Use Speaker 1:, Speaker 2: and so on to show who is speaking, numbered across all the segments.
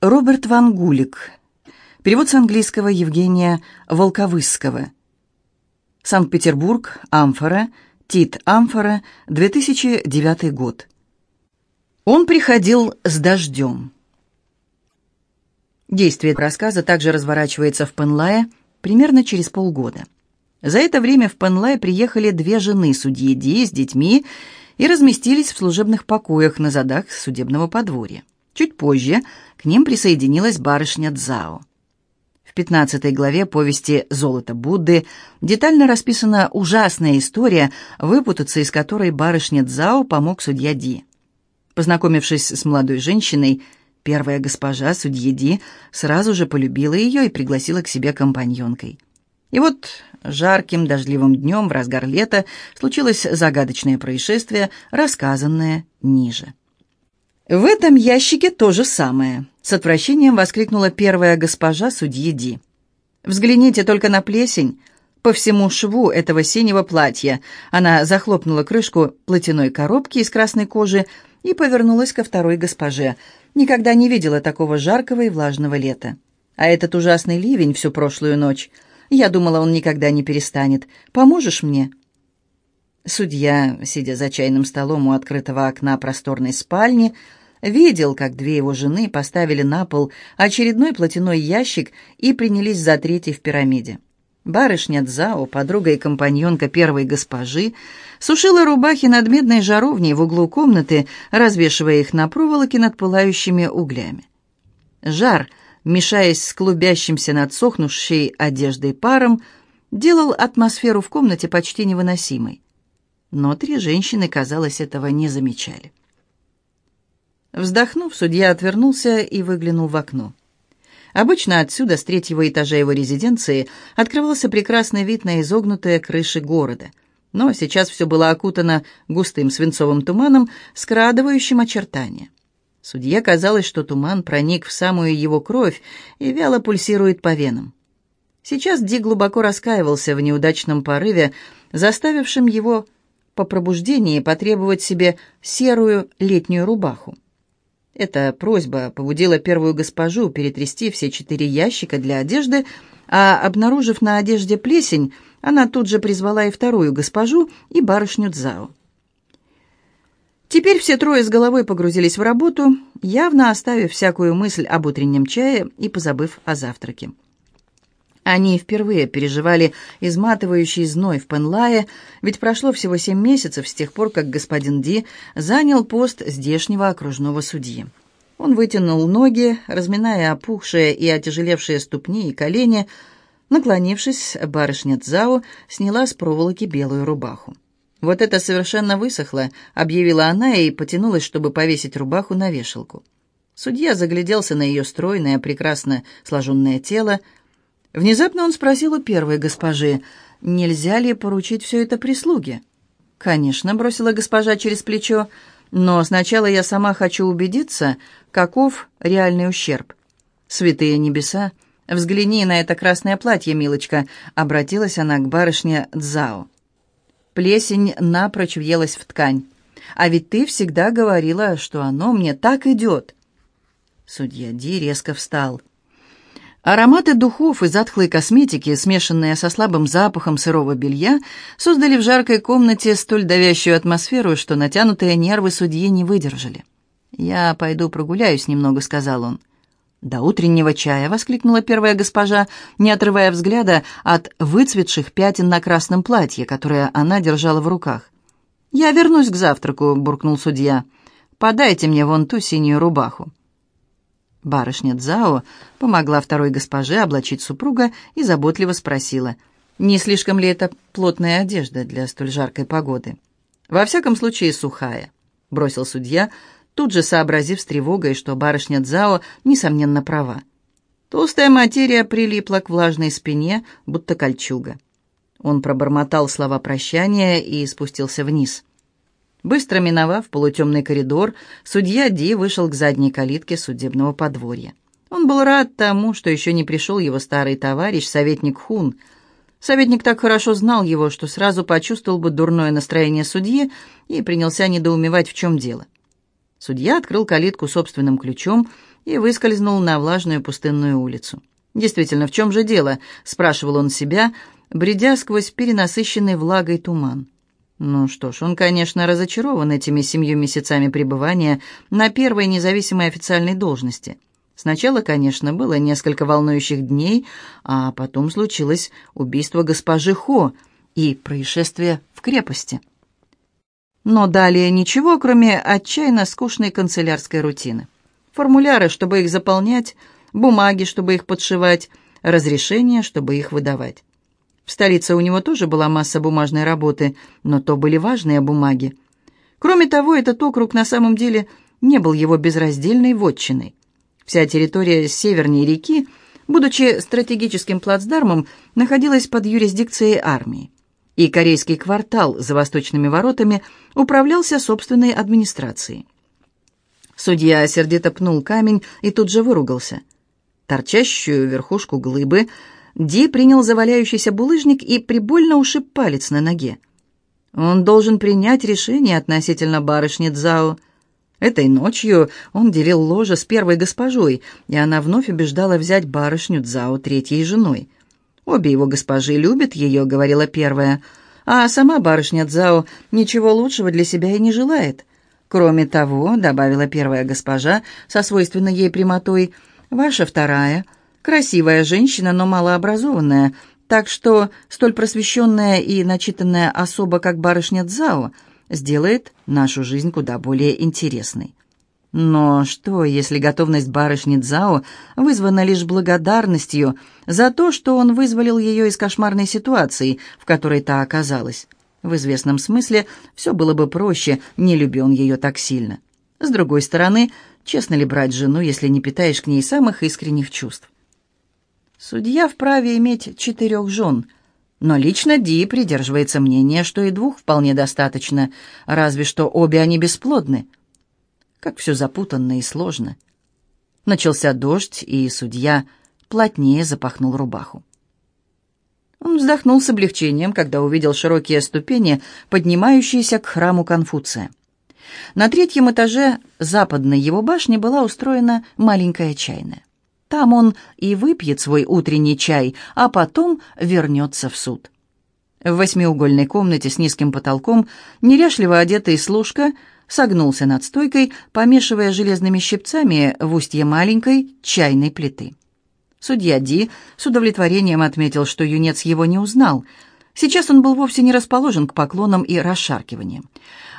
Speaker 1: Роберт Ван Гулик. Перевод с английского Евгения Волковысского. Санкт-Петербург, Амфора, Тит Амфора, 2009 год. Он приходил с дождем. Действие рассказа также разворачивается в Пенлае примерно через полгода. За это время в Пенлай приехали две жены судьи Ди с детьми и разместились в служебных покоях на задах судебного подворья. Чуть позже к ним присоединилась барышня Цзао. В 15 главе повести «Золото Будды» детально расписана ужасная история, выпутаться из которой барышня Цзао помог судья Ди. Познакомившись с молодой женщиной, первая госпожа судьи Ди сразу же полюбила ее и пригласила к себе компаньонкой. И вот жарким дождливым днем в разгар лета случилось загадочное происшествие, рассказанное ниже. «В этом ящике то же самое», — с отвращением воскликнула первая госпожа судьи Ди. «Взгляните только на плесень. По всему шву этого синего платья». Она захлопнула крышку платяной коробки из красной кожи и повернулась ко второй госпоже. Никогда не видела такого жаркого и влажного лета. А этот ужасный ливень всю прошлую ночь — я думала, он никогда не перестанет. Поможешь мне?» Судья, сидя за чайным столом у открытого окна просторной спальни, видел, как две его жены поставили на пол очередной платяной ящик и принялись за третий в пирамиде. Барышня Дзао, подруга и компаньонка первой госпожи, сушила рубахи над медной жаровней в углу комнаты, развешивая их на проволоке над пылающими углями. Жар — мешаясь с клубящимся над сохнувшей одеждой паром, делал атмосферу в комнате почти невыносимой. Но три женщины, казалось, этого не замечали. Вздохнув, судья отвернулся и выглянул в окно. Обычно отсюда, с третьего этажа его резиденции, открывался прекрасный вид на изогнутые крыши города. Но сейчас все было окутано густым свинцовым туманом, скрадывающим очертания. Судье казалось, что туман проник в самую его кровь и вяло пульсирует по венам. Сейчас Ди глубоко раскаивался в неудачном порыве, заставившем его по пробуждении потребовать себе серую летнюю рубаху. Эта просьба побудила первую госпожу перетрясти все четыре ящика для одежды, а, обнаружив на одежде плесень, она тут же призвала и вторую госпожу, и барышню Дзао. Теперь все трое с головой погрузились в работу, явно оставив всякую мысль об утреннем чае и позабыв о завтраке. Они впервые переживали изматывающий зной в Пенлае, ведь прошло всего семь месяцев с тех пор, как господин Ди занял пост здешнего окружного судьи. Он вытянул ноги, разминая опухшие и отяжелевшие ступни и колени. Наклонившись, барышня Цзао сняла с проволоки белую рубаху. «Вот это совершенно высохло», — объявила она и потянулась, чтобы повесить рубаху на вешалку. Судья загляделся на ее стройное, прекрасно сложенное тело. Внезапно он спросил у первой госпожи, нельзя ли поручить все это прислуге. «Конечно», — бросила госпожа через плечо, «но сначала я сама хочу убедиться, каков реальный ущерб». «Святые небеса, взгляни на это красное платье, милочка», — обратилась она к барышне Дзао. Плесень напрочь въелась в ткань. А ведь ты всегда говорила, что оно мне так идет. Судья Ди резко встал. Ароматы духов и затхлой косметики, смешанные со слабым запахом сырого белья, создали в жаркой комнате столь давящую атмосферу, что натянутые нервы судьи не выдержали. «Я пойду прогуляюсь немного», — сказал он. «До утреннего чая!» — воскликнула первая госпожа, не отрывая взгляда от выцветших пятен на красном платье, которое она держала в руках. «Я вернусь к завтраку», — буркнул судья. «Подайте мне вон ту синюю рубаху». Барышня Дзао помогла второй госпоже облачить супруга и заботливо спросила, не слишком ли это плотная одежда для столь жаркой погоды. «Во всяком случае, сухая», — бросил судья, — тут же сообразив с тревогой, что барышня Дзао, несомненно, права. Толстая материя прилипла к влажной спине, будто кольчуга. Он пробормотал слова прощания и спустился вниз. Быстро миновав полутемный коридор, судья Ди вышел к задней калитке судебного подворья. Он был рад тому, что еще не пришел его старый товарищ, советник Хун. Советник так хорошо знал его, что сразу почувствовал бы дурное настроение судьи и принялся недоумевать, в чем дело. Судья открыл калитку собственным ключом и выскользнул на влажную пустынную улицу. «Действительно, в чем же дело?» — спрашивал он себя, бредя сквозь перенасыщенный влагой туман. Ну что ж, он, конечно, разочарован этими семью месяцами пребывания на первой независимой официальной должности. Сначала, конечно, было несколько волнующих дней, а потом случилось убийство госпожи Хо и происшествие в крепости. Но далее ничего, кроме отчаянно скучной канцелярской рутины. Формуляры, чтобы их заполнять, бумаги, чтобы их подшивать, разрешения, чтобы их выдавать. В столице у него тоже была масса бумажной работы, но то были важные бумаги. Кроме того, этот округ на самом деле не был его безраздельной вотчиной. Вся территория северней реки, будучи стратегическим плацдармом, находилась под юрисдикцией армии. И корейский квартал за восточными воротами управлялся собственной администрацией. Судья сердито пнул камень и тут же выругался. Торчащую верхушку глыбы Ди принял за валяющийся булыжник и прибольно ушиб палец на ноге. Он должен принять решение относительно барышни Цзао. Этой ночью он делил ложе с первой госпожой, и она вновь убеждала взять барышню Цзао третьей женой. «Обе его госпожи любят ее», — говорила первая, «а сама барышня Цзао ничего лучшего для себя и не желает». «Кроме того», — добавила первая госпожа со свойственной ей прямотой, «ваша вторая, красивая женщина, но малообразованная, так что столь просвещенная и начитанная особа, как барышня Цзао, — сделает нашу жизнь куда более интересной. Но что, если готовность барышни Цзао вызвана лишь благодарностью за то, что он вызволил ее из кошмарной ситуации, в которой та оказалась? В известном смысле все было бы проще, не люби он ее так сильно. С другой стороны, честно ли брать жену, если не питаешь к ней самых искренних чувств? Судья вправе иметь четырех жен – но лично Ди придерживается мнения, что и двух вполне достаточно, разве что обе они бесплодны. Как все запутанно и сложно. Начался дождь, и судья плотнее запахнул рубаху. Он вздохнул с облегчением, когда увидел широкие ступени, поднимающиеся к храму Конфуция. На третьем этаже западной его башни была устроена маленькая чайная. Там он и выпьет свой утренний чай, а потом вернется в суд. В восьмиугольной комнате с низким потолком неряшливо одетый служка согнулся над стойкой, помешивая железными щипцами в устье маленькой чайной плиты. Судья Ди с удовлетворением отметил, что юнец его не узнал. Сейчас он был вовсе не расположен к поклонам и расшаркиваниям.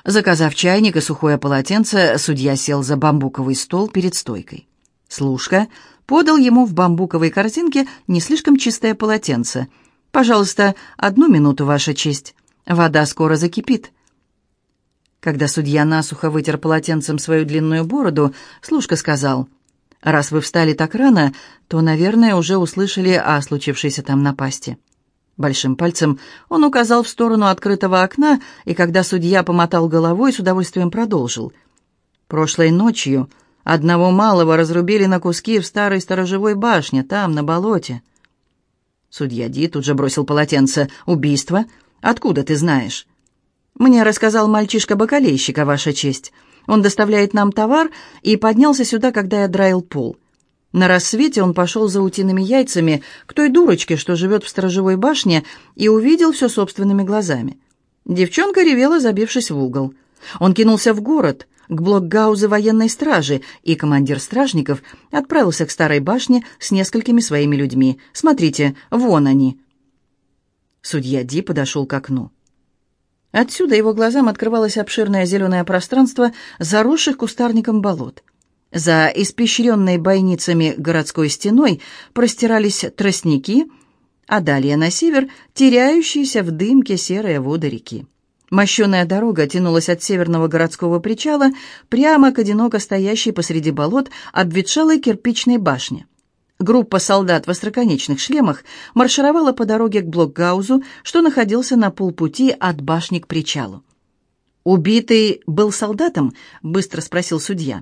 Speaker 1: Заказав чайник и сухое полотенце, судья сел за бамбуковый стол перед стойкой. Служка подал ему в бамбуковой корзинке не слишком чистое полотенце. «Пожалуйста, одну минуту, Ваша честь. Вода скоро закипит». Когда судья насухо вытер полотенцем свою длинную бороду, служка сказал, «Раз вы встали так рано, то, наверное, уже услышали о случившейся там напасти». Большим пальцем он указал в сторону открытого окна, и когда судья помотал головой, с удовольствием продолжил. «Прошлой ночью Одного малого разрубили на куски в старой сторожевой башне, там, на болоте. Судья Ди тут же бросил полотенце. «Убийство? Откуда ты знаешь?» «Мне рассказал мальчишка-бакалейщика, Ваша честь. Он доставляет нам товар и поднялся сюда, когда я драил пол. На рассвете он пошел за утиными яйцами к той дурочке, что живет в сторожевой башне, и увидел все собственными глазами. Девчонка ревела, забившись в угол. Он кинулся в город, к блокгаузу военной стражи, и командир стражников отправился к старой башне с несколькими своими людьми. «Смотрите, вон они!» Судья Ди подошел к окну. Отсюда его глазам открывалось обширное зеленое пространство заросших кустарником болот. За испещренной бойницами городской стеной простирались тростники, а далее на север теряющиеся в дымке серые воды реки. Мощеная дорога тянулась от северного городского причала прямо к одиноко стоящей посреди болот обветшалой кирпичной башне. Группа солдат в остроконечных шлемах маршировала по дороге к Блокгаузу, что находился на полпути от башни к причалу. «Убитый был солдатом?» — быстро спросил судья.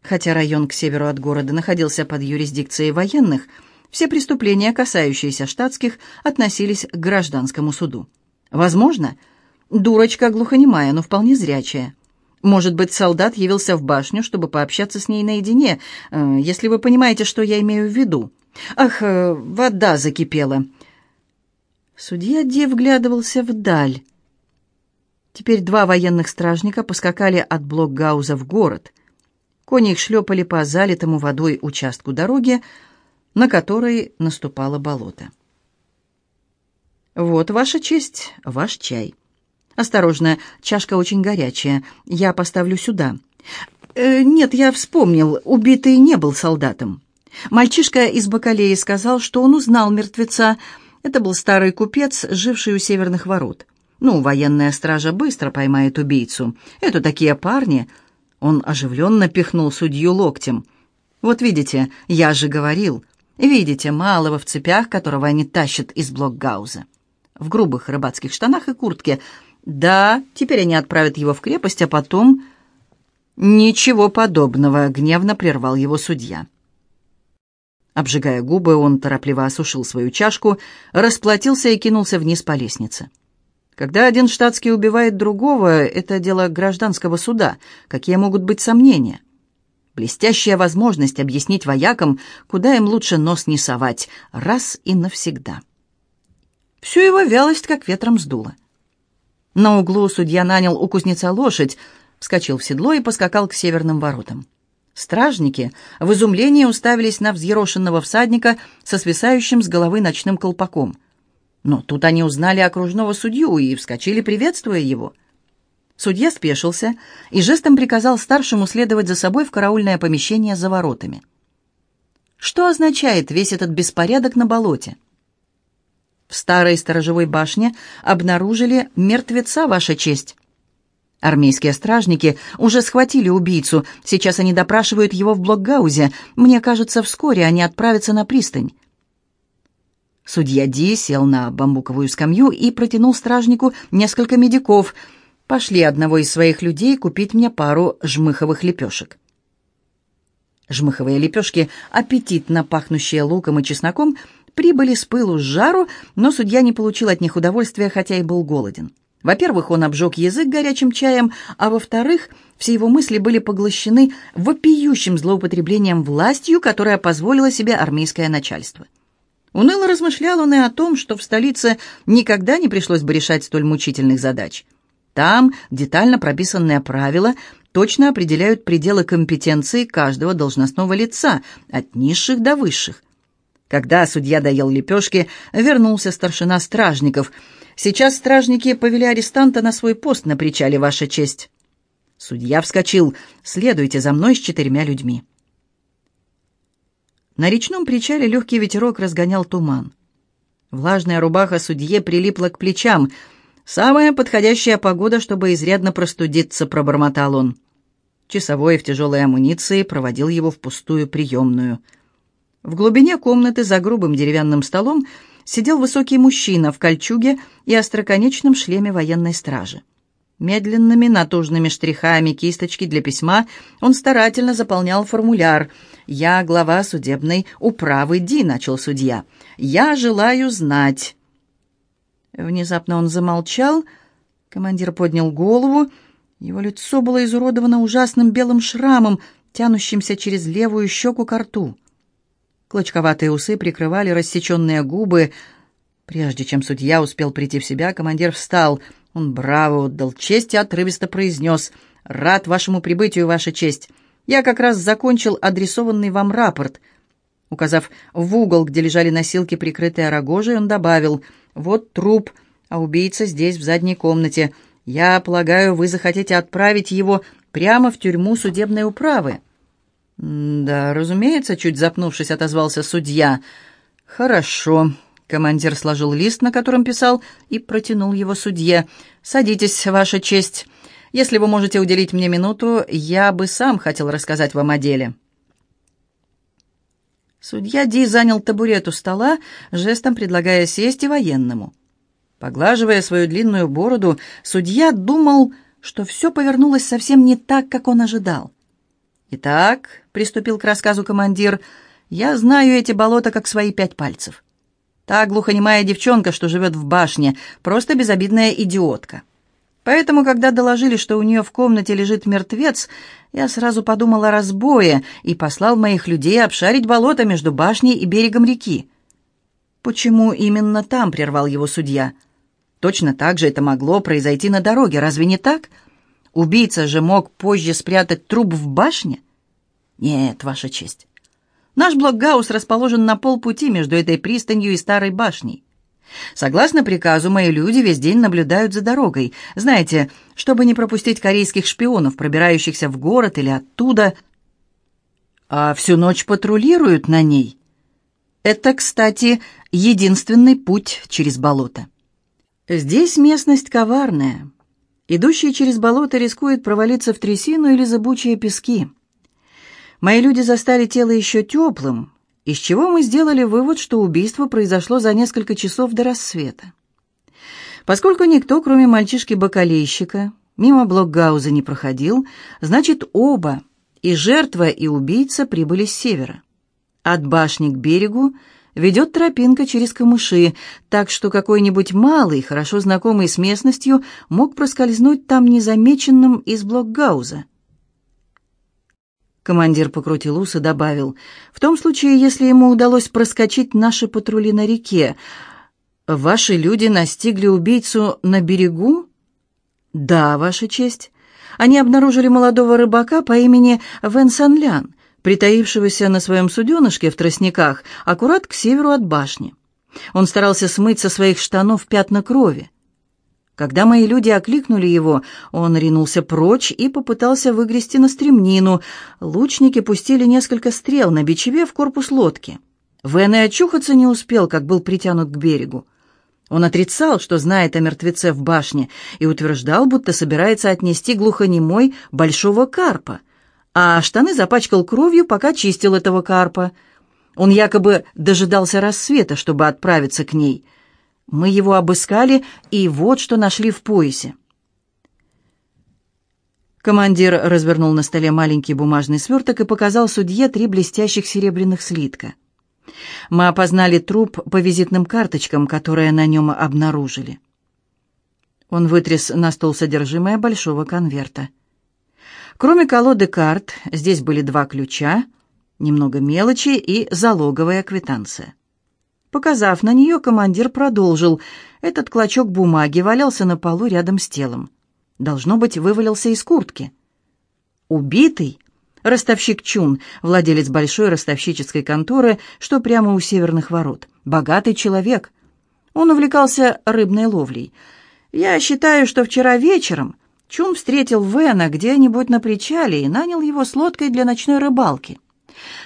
Speaker 1: Хотя район к северу от города находился под юрисдикцией военных, все преступления, касающиеся штатских, относились к гражданскому суду. Возможно, дурочка глухонемая, но вполне зрячая. Может быть, солдат явился в башню, чтобы пообщаться с ней наедине, э, если вы понимаете, что я имею в виду. Ах, э, вода закипела. Судья Ди вглядывался вдаль. Теперь два военных стражника поскакали от Блокгауза в город. Кони их шлепали по залитому водой участку дороги, на которой наступало болото. «Вот, Ваша честь, ваш чай». «Осторожно, чашка очень горячая. Я поставлю сюда». «Э, «Нет, я вспомнил, убитый не был солдатом. Мальчишка из Бакалеи сказал, что он узнал мертвеца. Это был старый купец, живший у северных ворот. Ну, военная стража быстро поймает убийцу. Это такие парни». Он оживленно пихнул судью локтем. «Вот видите, я же говорил. Видите малого в цепях, которого они тащат из блокгауза. В грубых рыбацких штанах и куртке – да, теперь они отправят его в крепость, а потом... Ничего подобного, гневно прервал его судья. Обжигая губы, он торопливо осушил свою чашку, расплатился и кинулся вниз по лестнице. Когда один штатский убивает другого, это дело гражданского суда. Какие могут быть сомнения? Блестящая возможность объяснить воякам, куда им лучше нос не совать, раз и навсегда. Всю его вялость как ветром сдуло. На углу судья нанял у кузнеца лошадь, вскочил в седло и поскакал к северным воротам. Стражники в изумлении уставились на взъерошенного всадника со свисающим с головы ночным колпаком. Но тут они узнали окружного судью и вскочили, приветствуя его. Судья спешился и жестом приказал старшему следовать за собой в караульное помещение за воротами. Что означает весь этот беспорядок на болоте? В старой сторожевой башне обнаружили мертвеца, Ваша честь. Армейские стражники уже схватили убийцу. Сейчас они допрашивают его в Блокгаузе. Мне кажется, вскоре они отправятся на пристань. Судья Ди сел на бамбуковую скамью и протянул стражнику несколько медиков. «Пошли одного из своих людей купить мне пару жмыховых лепешек». Жмыховые лепешки, аппетитно пахнущие луком и чесноком, прибыли с пылу с жару, но судья не получил от них удовольствия, хотя и был голоден. Во-первых, он обжег язык горячим чаем, а во-вторых, все его мысли были поглощены вопиющим злоупотреблением властью, которое позволило себе армейское начальство. Уныло размышлял он и о том, что в столице никогда не пришлось бы решать столь мучительных задач. Там детально прописанные правила точно определяют пределы компетенции каждого должностного лица, от низших до высших. Когда судья доел лепешки, вернулся старшина стражников. «Сейчас стражники повели арестанта на свой пост на причале, Ваша честь». Судья вскочил. «Следуйте за мной с четырьмя людьми». На речном причале легкий ветерок разгонял туман. Влажная рубаха судье прилипла к плечам. «Самая подходящая погода, чтобы изрядно простудиться», — пробормотал он. Часовой в тяжелой амуниции проводил его в пустую приемную — в глубине комнаты за грубым деревянным столом сидел высокий мужчина в кольчуге и остроконечном шлеме военной стражи. Медленными натужными штрихами кисточки для письма он старательно заполнял формуляр. «Я глава судебной управы Ди», — начал судья. «Я желаю знать». Внезапно он замолчал. Командир поднял голову. Его лицо было изуродовано ужасным белым шрамом, тянущимся через левую щеку к рту. Клочковатые усы прикрывали рассеченные губы. Прежде чем судья успел прийти в себя, командир встал. Он браво отдал честь и отрывисто произнес «Рад вашему прибытию, ваша честь. Я как раз закончил адресованный вам рапорт». Указав в угол, где лежали носилки, прикрытые рогожей, он добавил «Вот труп, а убийца здесь, в задней комнате. Я полагаю, вы захотите отправить его прямо в тюрьму судебной управы». «Да, разумеется», — чуть запнувшись, отозвался судья. «Хорошо». Командир сложил лист, на котором писал, и протянул его судье. «Садитесь, Ваша честь. Если вы можете уделить мне минуту, я бы сам хотел рассказать вам о деле». Судья Ди занял табурет у стола, жестом предлагая сесть и военному. Поглаживая свою длинную бороду, судья думал, что все повернулось совсем не так, как он ожидал. «Итак», — приступил к рассказу командир, — «я знаю эти болота как свои пять пальцев. Та глухонемая девчонка, что живет в башне, просто безобидная идиотка. Поэтому, когда доложили, что у нее в комнате лежит мертвец, я сразу подумал о разбое и послал моих людей обшарить болото между башней и берегом реки. Почему именно там прервал его судья? Точно так же это могло произойти на дороге, разве не так? Убийца же мог позже спрятать труп в башне? Нет, ваша честь. Наш блокгаус расположен на полпути между этой пристанью и старой башней. Согласно приказу, мои люди весь день наблюдают за дорогой. Знаете, чтобы не пропустить корейских шпионов, пробирающихся в город или оттуда, а всю ночь патрулируют на ней. Это, кстати, единственный путь через болото. Здесь местность коварная. Идущий через болото рискует провалиться в трясину или зыбучие пески. Мои люди застали тело еще теплым, из чего мы сделали вывод, что убийство произошло за несколько часов до рассвета. Поскольку никто, кроме мальчишки-бакалейщика, мимо Блокгауза не проходил, значит, оба, и жертва, и убийца, прибыли с севера. От башни к берегу ведет тропинка через камыши, так что какой-нибудь малый, хорошо знакомый с местностью, мог проскользнуть там незамеченным из Блокгауза. Командир покрутил ус и добавил, «В том случае, если ему удалось проскочить наши патрули на реке, ваши люди настигли убийцу на берегу?» «Да, ваша честь. Они обнаружили молодого рыбака по имени Вен Санлян, притаившегося на своем суденышке в тростниках, аккурат к северу от башни. Он старался смыть со своих штанов пятна крови. Когда мои люди окликнули его, он ринулся прочь и попытался выгрести на стремнину. Лучники пустили несколько стрел на бичеве в корпус лодки. Вен и очухаться не успел, как был притянут к берегу. Он отрицал, что знает о мертвеце в башне, и утверждал, будто собирается отнести глухонемой большого карпа, а штаны запачкал кровью, пока чистил этого карпа. Он якобы дожидался рассвета, чтобы отправиться к ней — мы его обыскали, и вот что нашли в поясе. Командир развернул на столе маленький бумажный сверток и показал судье три блестящих серебряных слитка. Мы опознали труп по визитным карточкам, которые на нем обнаружили. Он вытряс на стол содержимое большого конверта. Кроме колоды карт, здесь были два ключа, немного мелочи и залоговая квитанция. Показав на нее, командир продолжил. Этот клочок бумаги валялся на полу рядом с телом. Должно быть, вывалился из куртки. Убитый? Ростовщик Чун, владелец большой ростовщической конторы, что прямо у северных ворот. Богатый человек. Он увлекался рыбной ловлей. Я считаю, что вчера вечером Чун встретил Вена где-нибудь на причале и нанял его с лодкой для ночной рыбалки.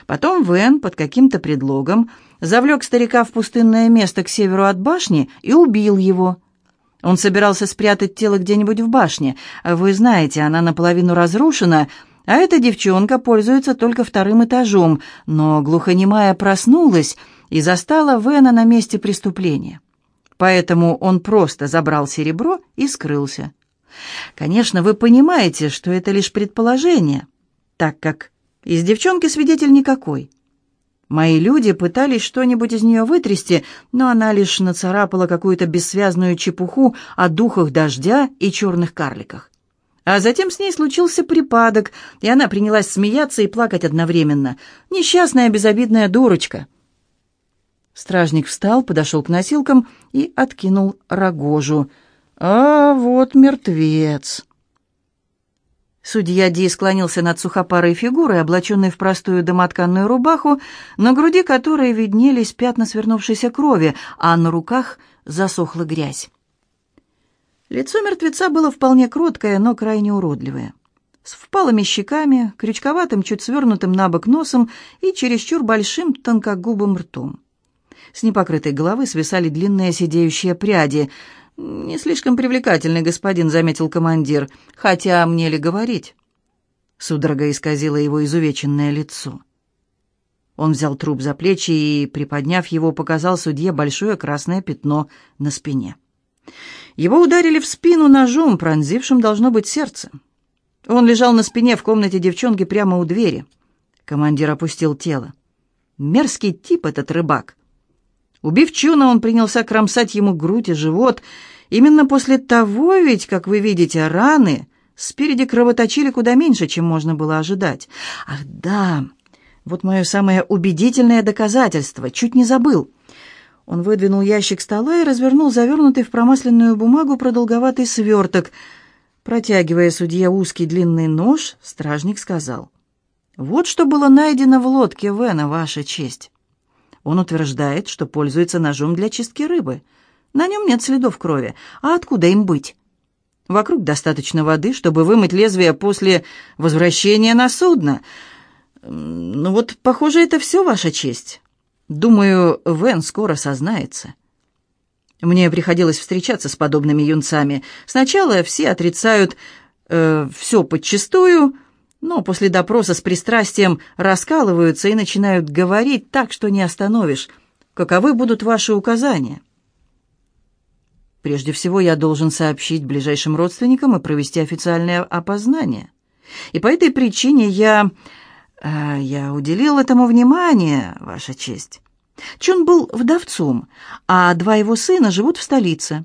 Speaker 1: Потом Вен под каким-то предлогом завлек старика в пустынное место к северу от башни и убил его. Он собирался спрятать тело где-нибудь в башне. Вы знаете, она наполовину разрушена, а эта девчонка пользуется только вторым этажом, но глухонемая проснулась и застала Вена на месте преступления. Поэтому он просто забрал серебро и скрылся. Конечно, вы понимаете, что это лишь предположение, так как из девчонки свидетель никакой. Мои люди пытались что-нибудь из нее вытрясти, но она лишь нацарапала какую-то бессвязную чепуху о духах дождя и черных карликах. А затем с ней случился припадок, и она принялась смеяться и плакать одновременно. Несчастная безобидная дурочка. Стражник встал, подошел к носилкам и откинул рогожу. «А вот мертвец!» Судья Ди склонился над сухопарой фигурой, облаченной в простую домотканную рубаху, на груди которой виднелись пятна свернувшейся крови, а на руках засохла грязь. Лицо мертвеца было вполне кроткое, но крайне уродливое. С впалыми щеками, крючковатым, чуть свернутым на бок носом и чересчур большим тонкогубым ртом. С непокрытой головы свисали длинные сидеющие пряди — «Не слишком привлекательный господин», — заметил командир. «Хотя мне ли говорить?» Судорога исказила его изувеченное лицо. Он взял труп за плечи и, приподняв его, показал судье большое красное пятно на спине. Его ударили в спину ножом, пронзившим, должно быть, сердце. Он лежал на спине в комнате девчонки прямо у двери. Командир опустил тело. Мерзкий тип этот рыбак. Убив Чуна, он принялся кромсать ему грудь и живот, Именно после того ведь, как вы видите, раны спереди кровоточили куда меньше, чем можно было ожидать. Ах, да, вот мое самое убедительное доказательство. Чуть не забыл. Он выдвинул ящик стола и развернул завернутый в промасленную бумагу продолговатый сверток. Протягивая судье узкий длинный нож, стражник сказал, «Вот что было найдено в лодке Вена, Ваша честь». Он утверждает, что пользуется ножом для чистки рыбы. На нем нет следов крови. А откуда им быть? Вокруг достаточно воды, чтобы вымыть лезвие после возвращения на судно. Ну вот, похоже, это все, Ваша честь. Думаю, Вен скоро сознается. Мне приходилось встречаться с подобными юнцами. Сначала все отрицают э, все подчистую, но после допроса с пристрастием раскалываются и начинают говорить так, что не остановишь. Каковы будут ваши указания? Прежде всего, я должен сообщить ближайшим родственникам и провести официальное опознание. И по этой причине я... Э, я уделил этому внимание, Ваша честь. Чун был вдовцом, а два его сына живут в столице.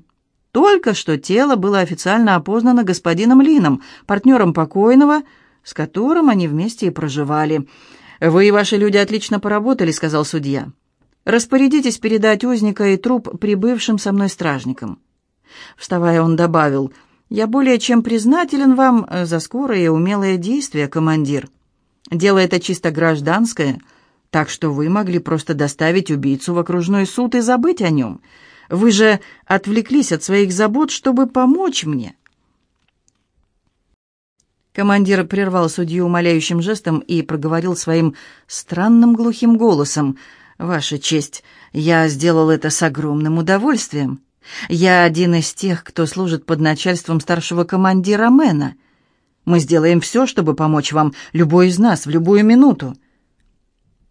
Speaker 1: Только что тело было официально опознано господином Лином, партнером покойного, с которым они вместе и проживали. «Вы и ваши люди отлично поработали», — сказал судья. «Распорядитесь передать узника и труп прибывшим со мной стражникам». Вставая, он добавил, «Я более чем признателен вам за скорое и умелое действие, командир. Дело это чисто гражданское, так что вы могли просто доставить убийцу в окружной суд и забыть о нем. Вы же отвлеклись от своих забот, чтобы помочь мне». Командир прервал судью умоляющим жестом и проговорил своим странным глухим голосом. «Ваша честь, я сделал это с огромным удовольствием. Я один из тех, кто служит под начальством старшего командира Мэна. Мы сделаем все, чтобы помочь вам, любой из нас, в любую минуту».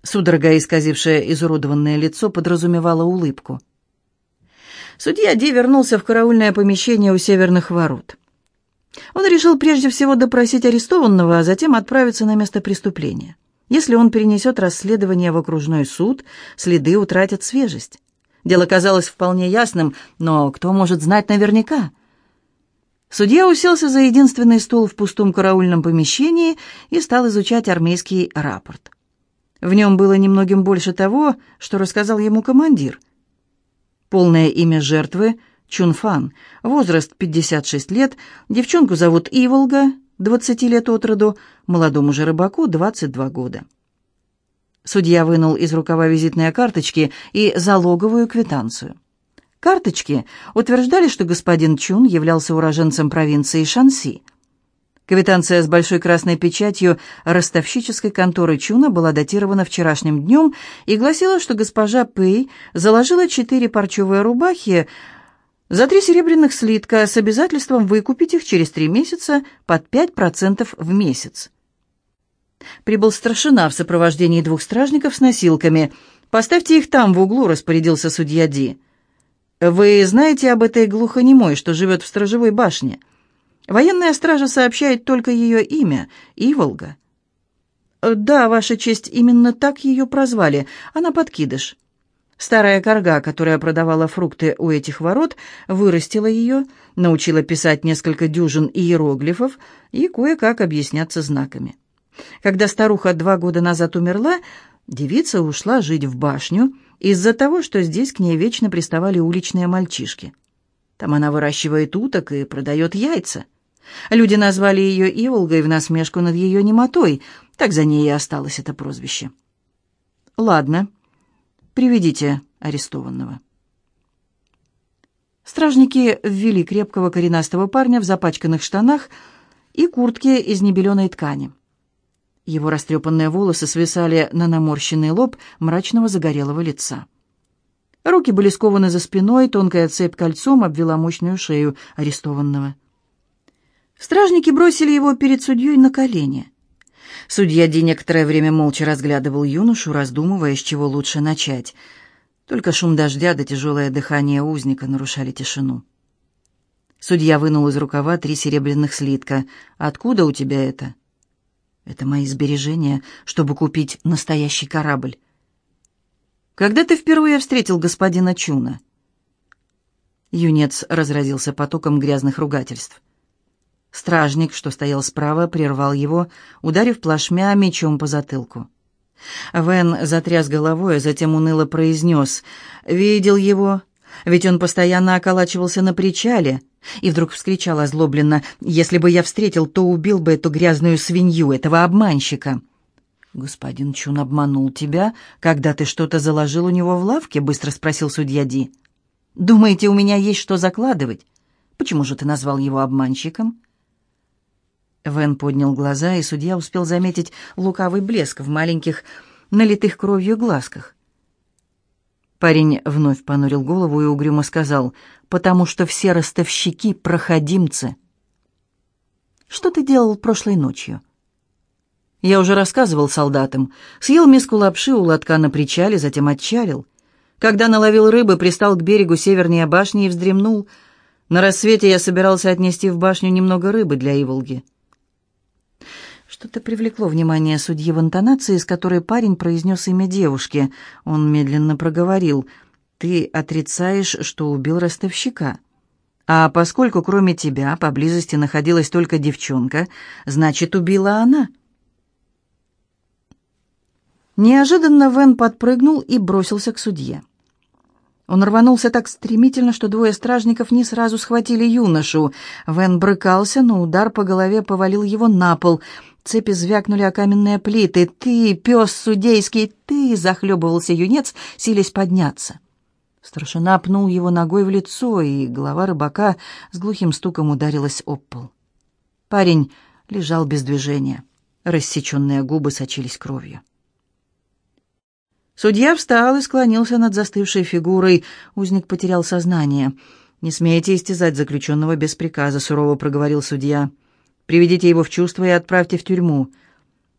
Speaker 1: Судорога, исказившая изуродованное лицо, подразумевала улыбку. Судья Ди вернулся в караульное помещение у северных ворот. Он решил прежде всего допросить арестованного, а затем отправиться на место преступления. Если он перенесет расследование в окружной суд, следы утратят свежесть. Дело казалось вполне ясным, но кто может знать наверняка? Судья уселся за единственный стул в пустом караульном помещении и стал изучать армейский рапорт. В нем было немногим больше того, что рассказал ему командир. Полное имя жертвы — Чунфан, возраст 56 лет, девчонку зовут Иволга, 20 лет от роду, молодому же рыбаку 22 года. Судья вынул из рукава визитные карточки и залоговую квитанцию. Карточки утверждали, что господин Чун являлся уроженцем провинции Шанси. Квитанция с большой красной печатью ростовщической конторы Чуна была датирована вчерашним днем и гласила, что госпожа Пэй заложила четыре парчевые рубахи за три серебряных слитка с обязательством выкупить их через три месяца под 5% в месяц. Прибыл старшина в сопровождении двух стражников с носилками. «Поставьте их там, в углу», — распорядился судья Ди. «Вы знаете об этой глухонемой, что живет в сторожевой башне? Военная стража сообщает только ее имя — Иволга». «Да, Ваша честь, именно так ее прозвали. Она подкидыш». Старая корга, которая продавала фрукты у этих ворот, вырастила ее, научила писать несколько дюжин иероглифов и кое-как объясняться знаками. Когда старуха два года назад умерла, девица ушла жить в башню из-за того, что здесь к ней вечно приставали уличные мальчишки. Там она выращивает уток и продает яйца. Люди назвали ее Иволгой в насмешку над ее немотой, так за ней и осталось это прозвище. «Ладно», Приведите арестованного». Стражники ввели крепкого коренастого парня в запачканных штанах и куртке из небеленой ткани. Его растрепанные волосы свисали на наморщенный лоб мрачного загорелого лица. Руки были скованы за спиной, тонкая цепь кольцом обвела мощную шею арестованного. Стражники бросили его перед судьей на колени. Судья Ди некоторое время молча разглядывал юношу, раздумывая, с чего лучше начать. Только шум дождя да тяжелое дыхание узника нарушали тишину. Судья вынул из рукава три серебряных слитка. «Откуда у тебя это?» «Это мои сбережения, чтобы купить настоящий корабль». «Когда ты впервые встретил господина Чуна?» Юнец разразился потоком грязных ругательств. Стражник, что стоял справа, прервал его, ударив плашмя мечом по затылку. Вен затряс головой, а затем уныло произнес «Видел его, ведь он постоянно околачивался на причале». И вдруг вскричал озлобленно «Если бы я встретил, то убил бы эту грязную свинью, этого обманщика». «Господин Чун обманул тебя, когда ты что-то заложил у него в лавке?» — быстро спросил судья Ди. «Думаете, у меня есть что закладывать? Почему же ты назвал его обманщиком?» Вен поднял глаза, и судья успел заметить лукавый блеск в маленьких, налитых кровью глазках. Парень вновь понурил голову и угрюмо сказал, «Потому что все ростовщики — проходимцы». «Что ты делал прошлой ночью?» Я уже рассказывал солдатам. Съел миску лапши у лотка на причале, затем отчалил. Когда наловил рыбы, пристал к берегу севернее башни и вздремнул. На рассвете я собирался отнести в башню немного рыбы для Иволги. Что-то привлекло внимание судьи в интонации, с которой парень произнес имя девушки. Он медленно проговорил. «Ты отрицаешь, что убил ростовщика?» «А поскольку кроме тебя поблизости находилась только девчонка, значит, убила она?» Неожиданно Вен подпрыгнул и бросился к судье. Он рванулся так стремительно, что двое стражников не сразу схватили юношу. Вен брыкался, но удар по голове повалил его на пол. Цепи звякнули о каменные плиты. «Ты, пес судейский, ты!» — захлебывался юнец, силясь подняться. Старшина пнул его ногой в лицо, и голова рыбака с глухим стуком ударилась об пол. Парень лежал без движения. Рассеченные губы сочились кровью. Судья встал и склонился над застывшей фигурой. Узник потерял сознание. «Не смейте истязать заключенного без приказа», — сурово проговорил судья. «Приведите его в чувство и отправьте в тюрьму.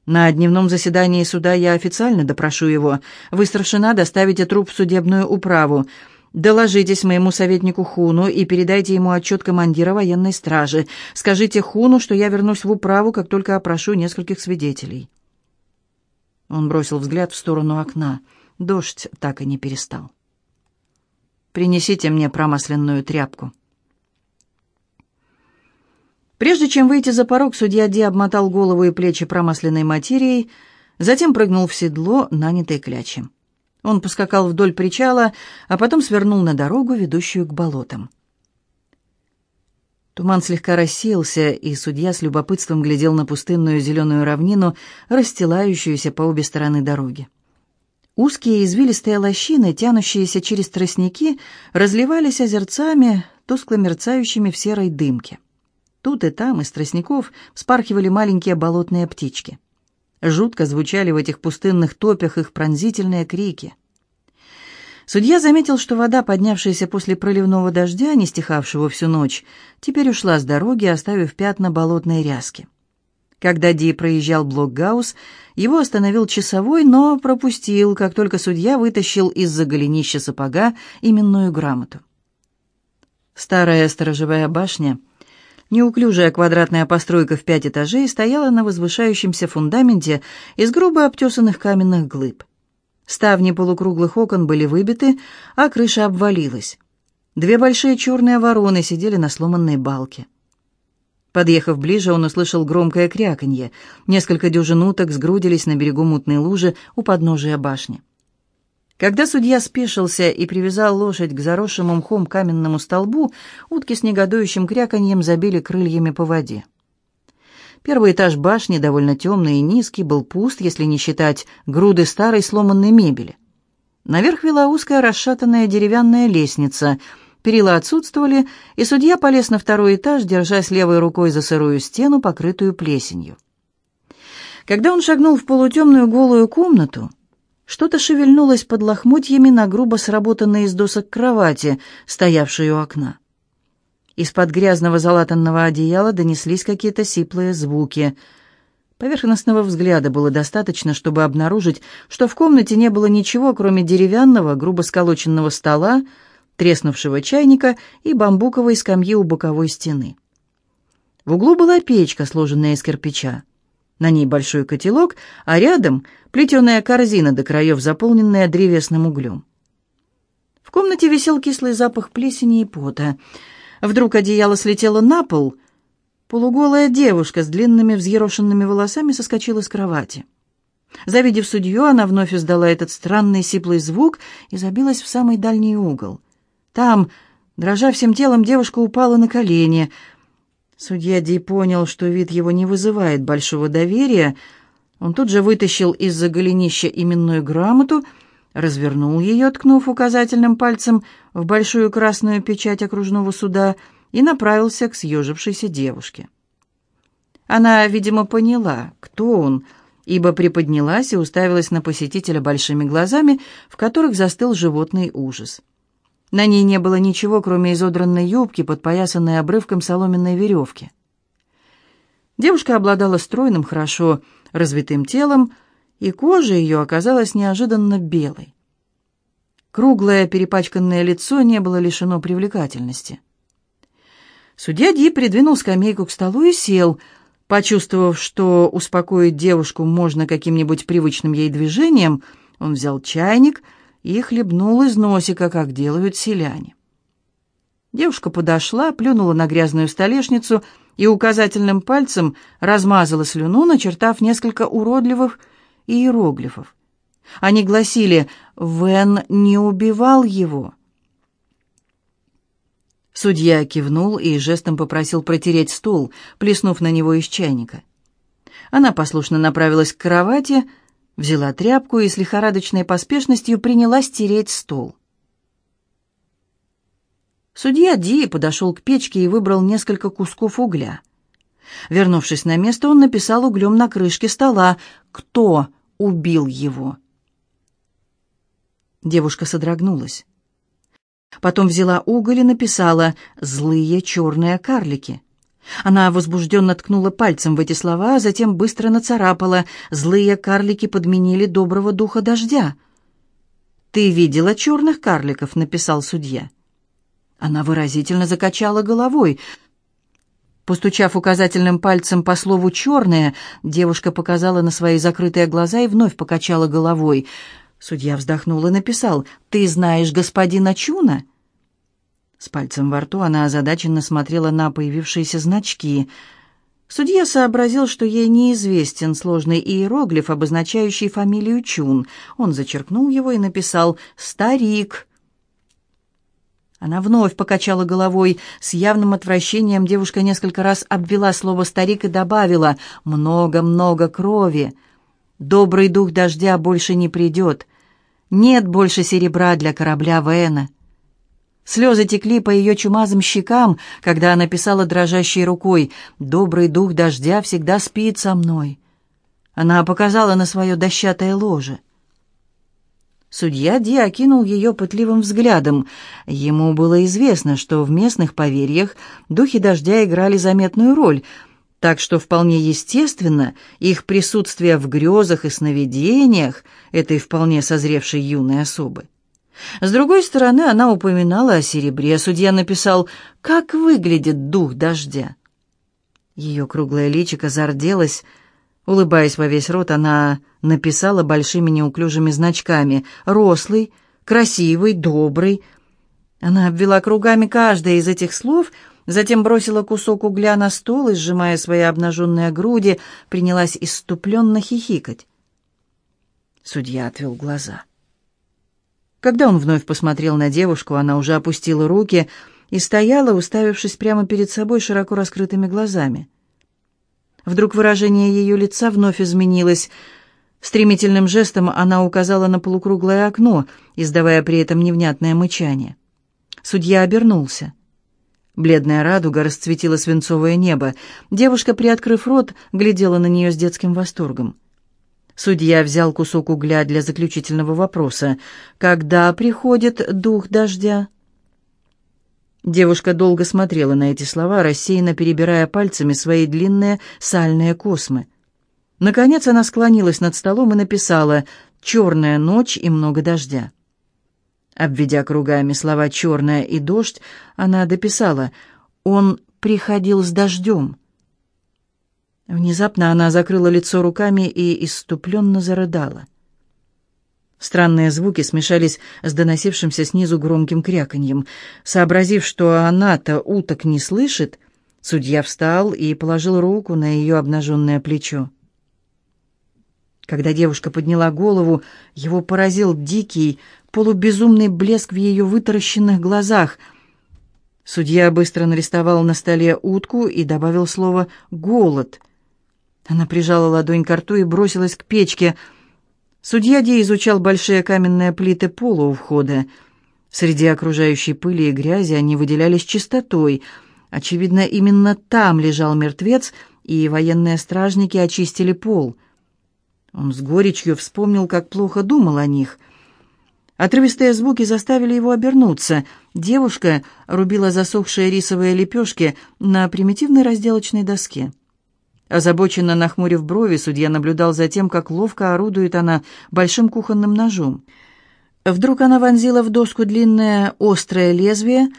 Speaker 1: На дневном заседании суда я официально допрошу его. Вы, старшина, доставите труп в судебную управу. Доложитесь моему советнику Хуну и передайте ему отчет командира военной стражи. Скажите Хуну, что я вернусь в управу, как только опрошу нескольких свидетелей». Он бросил взгляд в сторону окна. Дождь так и не перестал. «Принесите мне промасленную тряпку». Прежде чем выйти за порог, судья Ди обмотал голову и плечи промасленной материей, затем прыгнул в седло, нанятой клячи. Он поскакал вдоль причала, а потом свернул на дорогу, ведущую к болотам. Туман слегка рассеялся, и судья с любопытством глядел на пустынную зеленую равнину, расстилающуюся по обе стороны дороги. Узкие извилистые лощины, тянущиеся через тростники, разливались озерцами, тускло мерцающими в серой дымке. Тут и там из тростников вспархивали маленькие болотные птички. Жутко звучали в этих пустынных топях их пронзительные крики — Судья заметил, что вода, поднявшаяся после проливного дождя, не стихавшего всю ночь, теперь ушла с дороги, оставив пятна болотной ряски. Когда Ди проезжал Блокгаус, его остановил часовой, но пропустил, как только судья вытащил из-за голенища сапога именную грамоту. Старая сторожевая башня, неуклюжая квадратная постройка в пять этажей, стояла на возвышающемся фундаменте из грубо обтесанных каменных глыб. Ставни полукруглых окон были выбиты, а крыша обвалилась. Две большие черные вороны сидели на сломанной балке. Подъехав ближе, он услышал громкое кряканье. Несколько дюжин уток сгрудились на берегу мутной лужи у подножия башни. Когда судья спешился и привязал лошадь к заросшему мхом каменному столбу, утки с негодующим кряканьем забили крыльями по воде. Первый этаж башни, довольно темный и низкий, был пуст, если не считать груды старой сломанной мебели. Наверх вела узкая расшатанная деревянная лестница. Перила отсутствовали, и судья полез на второй этаж, держась левой рукой за сырую стену, покрытую плесенью. Когда он шагнул в полутемную голую комнату, что-то шевельнулось под лохмотьями на грубо сработанной из досок кровати, стоявшей у окна. Из-под грязного залатанного одеяла донеслись какие-то сиплые звуки. Поверхностного взгляда было достаточно, чтобы обнаружить, что в комнате не было ничего, кроме деревянного, грубо сколоченного стола, треснувшего чайника и бамбуковой скамьи у боковой стены. В углу была печка, сложенная из кирпича. На ней большой котелок, а рядом плетеная корзина до краев, заполненная древесным углем комнате висел кислый запах плесени и пота. Вдруг одеяло слетело на пол. Полуголая девушка с длинными взъерошенными волосами соскочила с кровати. Завидев судью, она вновь издала этот странный сиплый звук и забилась в самый дальний угол. Там, дрожа всем телом, девушка упала на колени. Судья Ди понял, что вид его не вызывает большого доверия. Он тут же вытащил из-за голенища именную грамоту, развернул ее, ткнув указательным пальцем в большую красную печать окружного суда, и направился к съежившейся девушке. Она, видимо, поняла, кто он — ибо приподнялась и уставилась на посетителя большими глазами, в которых застыл животный ужас. На ней не было ничего, кроме изодранной юбки, подпоясанной обрывком соломенной веревки. Девушка обладала стройным, хорошо развитым телом, и кожа ее оказалась неожиданно белой. Круглое перепачканное лицо не было лишено привлекательности. Судья Ди придвинул скамейку к столу и сел — Почувствовав, что успокоить девушку можно каким-нибудь привычным ей движением, он взял чайник и хлебнул из носика, как делают селяне. Девушка подошла, плюнула на грязную столешницу и указательным пальцем размазала слюну, начертав несколько уродливых иероглифов. Они гласили «Вен не убивал его». Судья кивнул и жестом попросил протереть стул, плеснув на него из чайника. Она послушно направилась к кровати, взяла тряпку и с лихорадочной поспешностью принялась тереть стол. Судья Ди подошел к печке и выбрал несколько кусков угля. Вернувшись на место, он написал углем на крышке стола «Кто убил его?». Девушка содрогнулась. Потом взяла уголь и написала «злые черные карлики». Она возбужденно ткнула пальцем в эти слова, а затем быстро нацарапала «злые карлики подменили доброго духа дождя». «Ты видела черных карликов?» — написал судья. Она выразительно закачала головой. Постучав указательным пальцем по слову «черные», девушка показала на свои закрытые глаза и вновь покачала головой — Судья вздохнул и написал «Ты знаешь господина Чуна?» С пальцем во рту она озадаченно смотрела на появившиеся значки. Судья сообразил, что ей неизвестен сложный иероглиф, обозначающий фамилию Чун. Он зачеркнул его и написал «Старик». Она вновь покачала головой. С явным отвращением девушка несколько раз обвела слово «старик» и добавила «много-много крови». «Добрый дух дождя больше не придет». Нет больше серебра для корабля Вена. Слезы текли по ее чумазым щекам, когда она писала дрожащей рукой «Добрый дух дождя всегда спит со мной». Она показала на свое дощатое ложе. Судья Ди окинул ее пытливым взглядом. Ему было известно, что в местных поверьях духи дождя играли заметную роль — так что вполне естественно их присутствие в грезах и сновидениях этой вполне созревшей юной особы. С другой стороны, она упоминала о серебре. Судья написал «Как выглядит дух дождя?» Ее круглое личико зарделось. Улыбаясь во весь рот, она написала большими неуклюжими значками «Рослый», «Красивый», «Добрый». Она обвела кругами каждое из этих слов — Затем бросила кусок угля на стол и, сжимая свои обнаженные груди, принялась иступленно хихикать. Судья отвел глаза. Когда он вновь посмотрел на девушку, она уже опустила руки и стояла, уставившись прямо перед собой широко раскрытыми глазами. Вдруг выражение ее лица вновь изменилось. Стремительным жестом она указала на полукруглое окно, издавая при этом невнятное мычание. Судья обернулся. Бледная радуга расцветила свинцовое небо. Девушка, приоткрыв рот, глядела на нее с детским восторгом. Судья взял кусок угля для заключительного вопроса. «Когда приходит дух дождя?» Девушка долго смотрела на эти слова, рассеянно перебирая пальцами свои длинные сальные космы. Наконец она склонилась над столом и написала «Черная ночь и много дождя». Обведя кругами слова «черная» и «дождь», она дописала «Он приходил с дождем». Внезапно она закрыла лицо руками и иступленно зарыдала. Странные звуки смешались с доносившимся снизу громким кряканьем. Сообразив, что она-то уток не слышит, судья встал и положил руку на ее обнаженное плечо. Когда девушка подняла голову, его поразил дикий, полубезумный блеск в ее вытаращенных глазах. Судья быстро нарисовал на столе утку и добавил слово «голод». Она прижала ладонь к рту и бросилась к печке. Судья Ди изучал большие каменные плиты пола у входа. Среди окружающей пыли и грязи они выделялись чистотой. Очевидно, именно там лежал мертвец, и военные стражники очистили пол — он с горечью вспомнил, как плохо думал о них. Отрывистые звуки заставили его обернуться. Девушка рубила засохшие рисовые лепешки на примитивной разделочной доске. Озабоченно нахмурив брови, судья наблюдал за тем, как ловко орудует она большим кухонным ножом. Вдруг она вонзила в доску длинное острое лезвие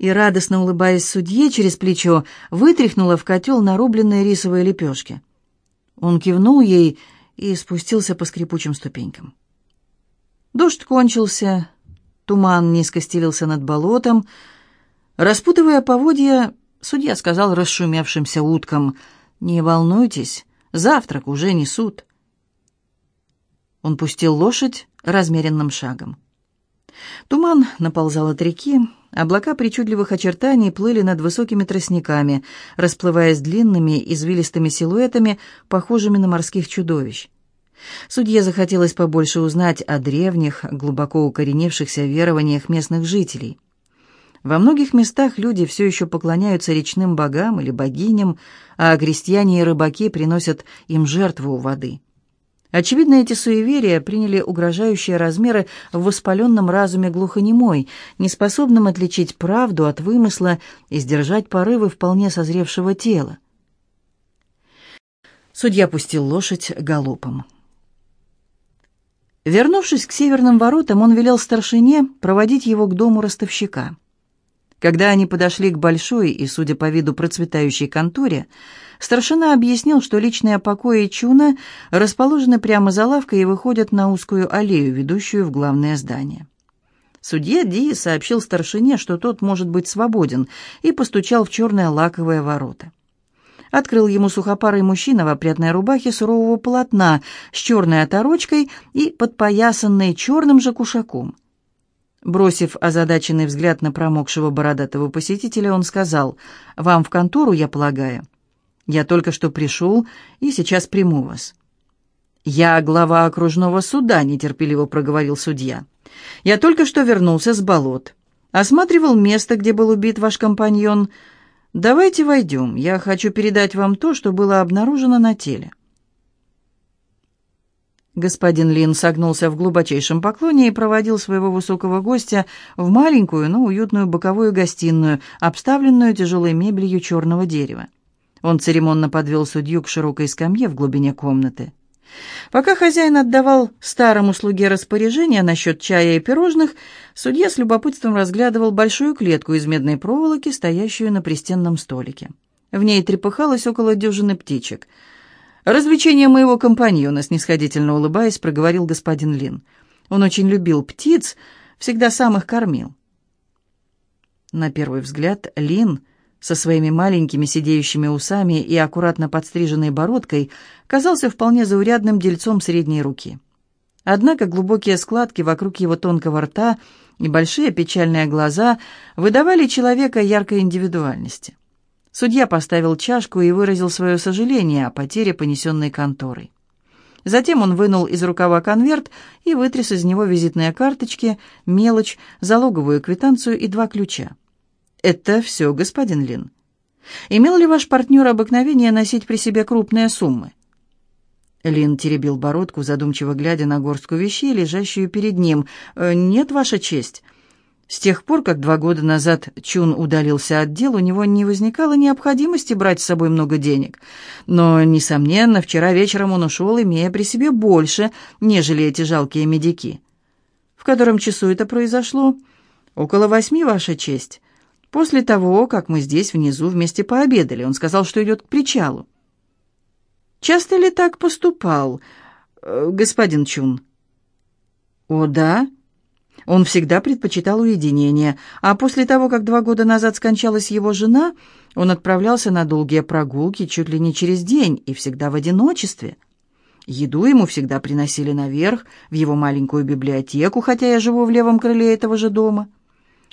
Speaker 1: и, радостно улыбаясь судье через плечо, вытряхнула в котел нарубленные рисовые лепешки. Он кивнул ей и спустился по скрипучим ступенькам. Дождь кончился, туман низко стелился над болотом. Распутывая поводья, судья сказал расшумевшимся уткам, «Не волнуйтесь, завтрак уже несут». Он пустил лошадь размеренным шагом. Туман наползал от реки, облака причудливых очертаний плыли над высокими тростниками, расплываясь длинными извилистыми силуэтами, похожими на морских чудовищ. Судье захотелось побольше узнать о древних, глубоко укоренившихся верованиях местных жителей. Во многих местах люди все еще поклоняются речным богам или богиням, а крестьяне и рыбаки приносят им жертву у воды. Очевидно, эти суеверия приняли угрожающие размеры в воспаленном разуме глухонемой, неспособном отличить правду от вымысла и сдержать порывы вполне созревшего тела. Судья пустил лошадь галопом. Вернувшись к северным воротам, он велел старшине проводить его к дому ростовщика. Когда они подошли к большой и, судя по виду, процветающей конторе, старшина объяснил, что личные покои Чуна расположены прямо за лавкой и выходят на узкую аллею, ведущую в главное здание. Судья Ди сообщил старшине, что тот может быть свободен, и постучал в черные лаковые ворота открыл ему сухопарый мужчина в опрятной рубахе сурового полотна с черной оторочкой и подпоясанной черным же кушаком. Бросив озадаченный взгляд на промокшего бородатого посетителя, он сказал, «Вам в контору, я полагаю? Я только что пришел и сейчас приму вас». «Я глава окружного суда», — нетерпеливо проговорил судья. «Я только что вернулся с болот. Осматривал место, где был убит ваш компаньон, — «Давайте войдем. Я хочу передать вам то, что было обнаружено на теле». Господин Лин согнулся в глубочайшем поклоне и проводил своего высокого гостя в маленькую, но уютную боковую гостиную, обставленную тяжелой мебелью черного дерева. Он церемонно подвел судью к широкой скамье в глубине комнаты. Пока хозяин отдавал старому слуге распоряжение насчет чая и пирожных, судья с любопытством разглядывал большую клетку из медной проволоки, стоящую на пристенном столике. В ней трепыхалось около дюжины птичек. «Развлечение моего компаньона», — снисходительно улыбаясь, проговорил господин Лин. «Он очень любил птиц, всегда сам их кормил». На первый взгляд Лин — со своими маленькими сидеющими усами и аккуратно подстриженной бородкой казался вполне заурядным дельцом средней руки. Однако глубокие складки вокруг его тонкого рта и большие печальные глаза выдавали человека яркой индивидуальности. Судья поставил чашку и выразил свое сожаление о потере, понесенной конторой. Затем он вынул из рукава конверт и вытряс из него визитные карточки, мелочь, залоговую квитанцию и два ключа. «Это все, господин Лин. Имел ли ваш партнер обыкновение носить при себе крупные суммы?» Лин теребил бородку, задумчиво глядя на горстку вещей, лежащую перед ним. «Э, «Нет, ваша честь. С тех пор, как два года назад Чун удалился от дел, у него не возникало необходимости брать с собой много денег. Но, несомненно, вчера вечером он ушел, имея при себе больше, нежели эти жалкие медики. В котором часу это произошло? Около восьми, ваша честь. После того, как мы здесь внизу вместе пообедали, он сказал, что идет к причалу. Часто ли так поступал, э, господин Чун? «О, да?» Он всегда предпочитал уединение, а после того, как два года назад скончалась его жена, он отправлялся на долгие прогулки чуть ли не через день и всегда в одиночестве. Еду ему всегда приносили наверх, в его маленькую библиотеку, хотя я живу в левом крыле этого же дома.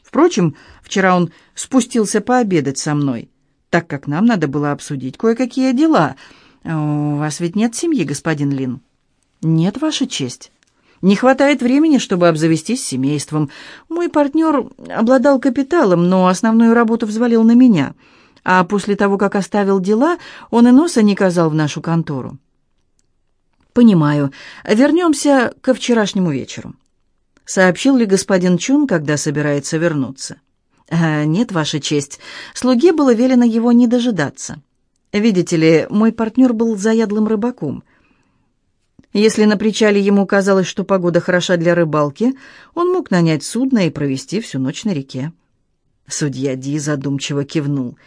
Speaker 1: Впрочем, вчера он спустился пообедать со мной, так как нам надо было обсудить кое-какие дела. «У вас ведь нет семьи, господин Лин?» «Нет, Ваша честь». Не хватает времени, чтобы обзавестись семейством. Мой партнер обладал капиталом, но основную работу взвалил на меня. А после того, как оставил дела, он и носа не казал в нашу контору. «Понимаю. Вернемся ко вчерашнему вечеру». «Сообщил ли господин Чун, когда собирается вернуться?» «А, «Нет, Ваша честь. Слуге было велено его не дожидаться. Видите ли, мой партнер был заядлым рыбаком». Если на причале ему казалось, что погода хороша для рыбалки, он мог нанять судно и провести всю ночь на реке. Судья Ди задумчиво кивнул.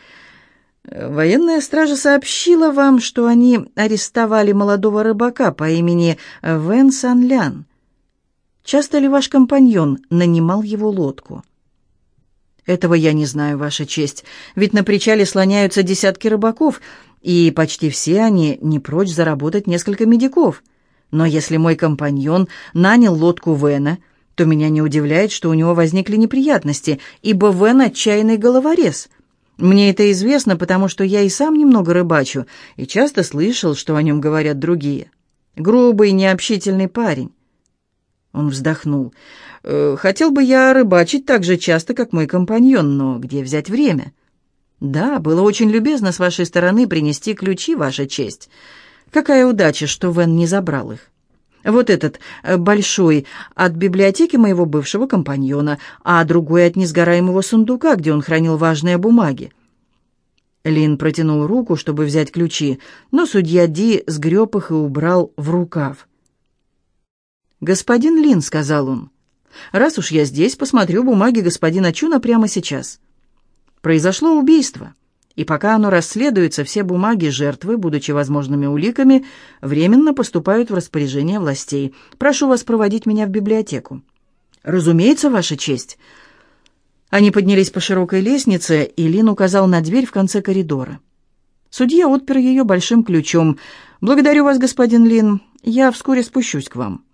Speaker 1: «Военная стража сообщила вам, что они арестовали молодого рыбака по имени Вэн Сан Лян. Часто ли ваш компаньон нанимал его лодку?» «Этого я не знаю, Ваша честь, ведь на причале слоняются десятки рыбаков, и почти все они не прочь заработать несколько медиков». Но если мой компаньон нанял лодку Вена, то меня не удивляет, что у него возникли неприятности, ибо Вен отчаянный головорез. Мне это известно, потому что я и сам немного рыбачу, и часто слышал, что о нем говорят другие. Грубый, необщительный парень. Он вздохнул. «Э, «Хотел бы я рыбачить так же часто, как мой компаньон, но где взять время?» «Да, было очень любезно с вашей стороны принести ключи, ваша честь. Какая удача, что Вен не забрал их. Вот этот э, большой от библиотеки моего бывшего компаньона, а другой от несгораемого сундука, где он хранил важные бумаги. Лин протянул руку, чтобы взять ключи, но судья Ди сгреб их и убрал в рукав. «Господин Лин», — сказал он, — «раз уж я здесь, посмотрю бумаги господина Чуна прямо сейчас. Произошло убийство». И пока оно расследуется, все бумаги жертвы, будучи возможными уликами, временно поступают в распоряжение властей. Прошу вас проводить меня в библиотеку. Разумеется, Ваша честь. Они поднялись по широкой лестнице, и Лин указал на дверь в конце коридора. Судья отпер ее большим ключом. «Благодарю вас, господин Лин. Я вскоре спущусь к вам».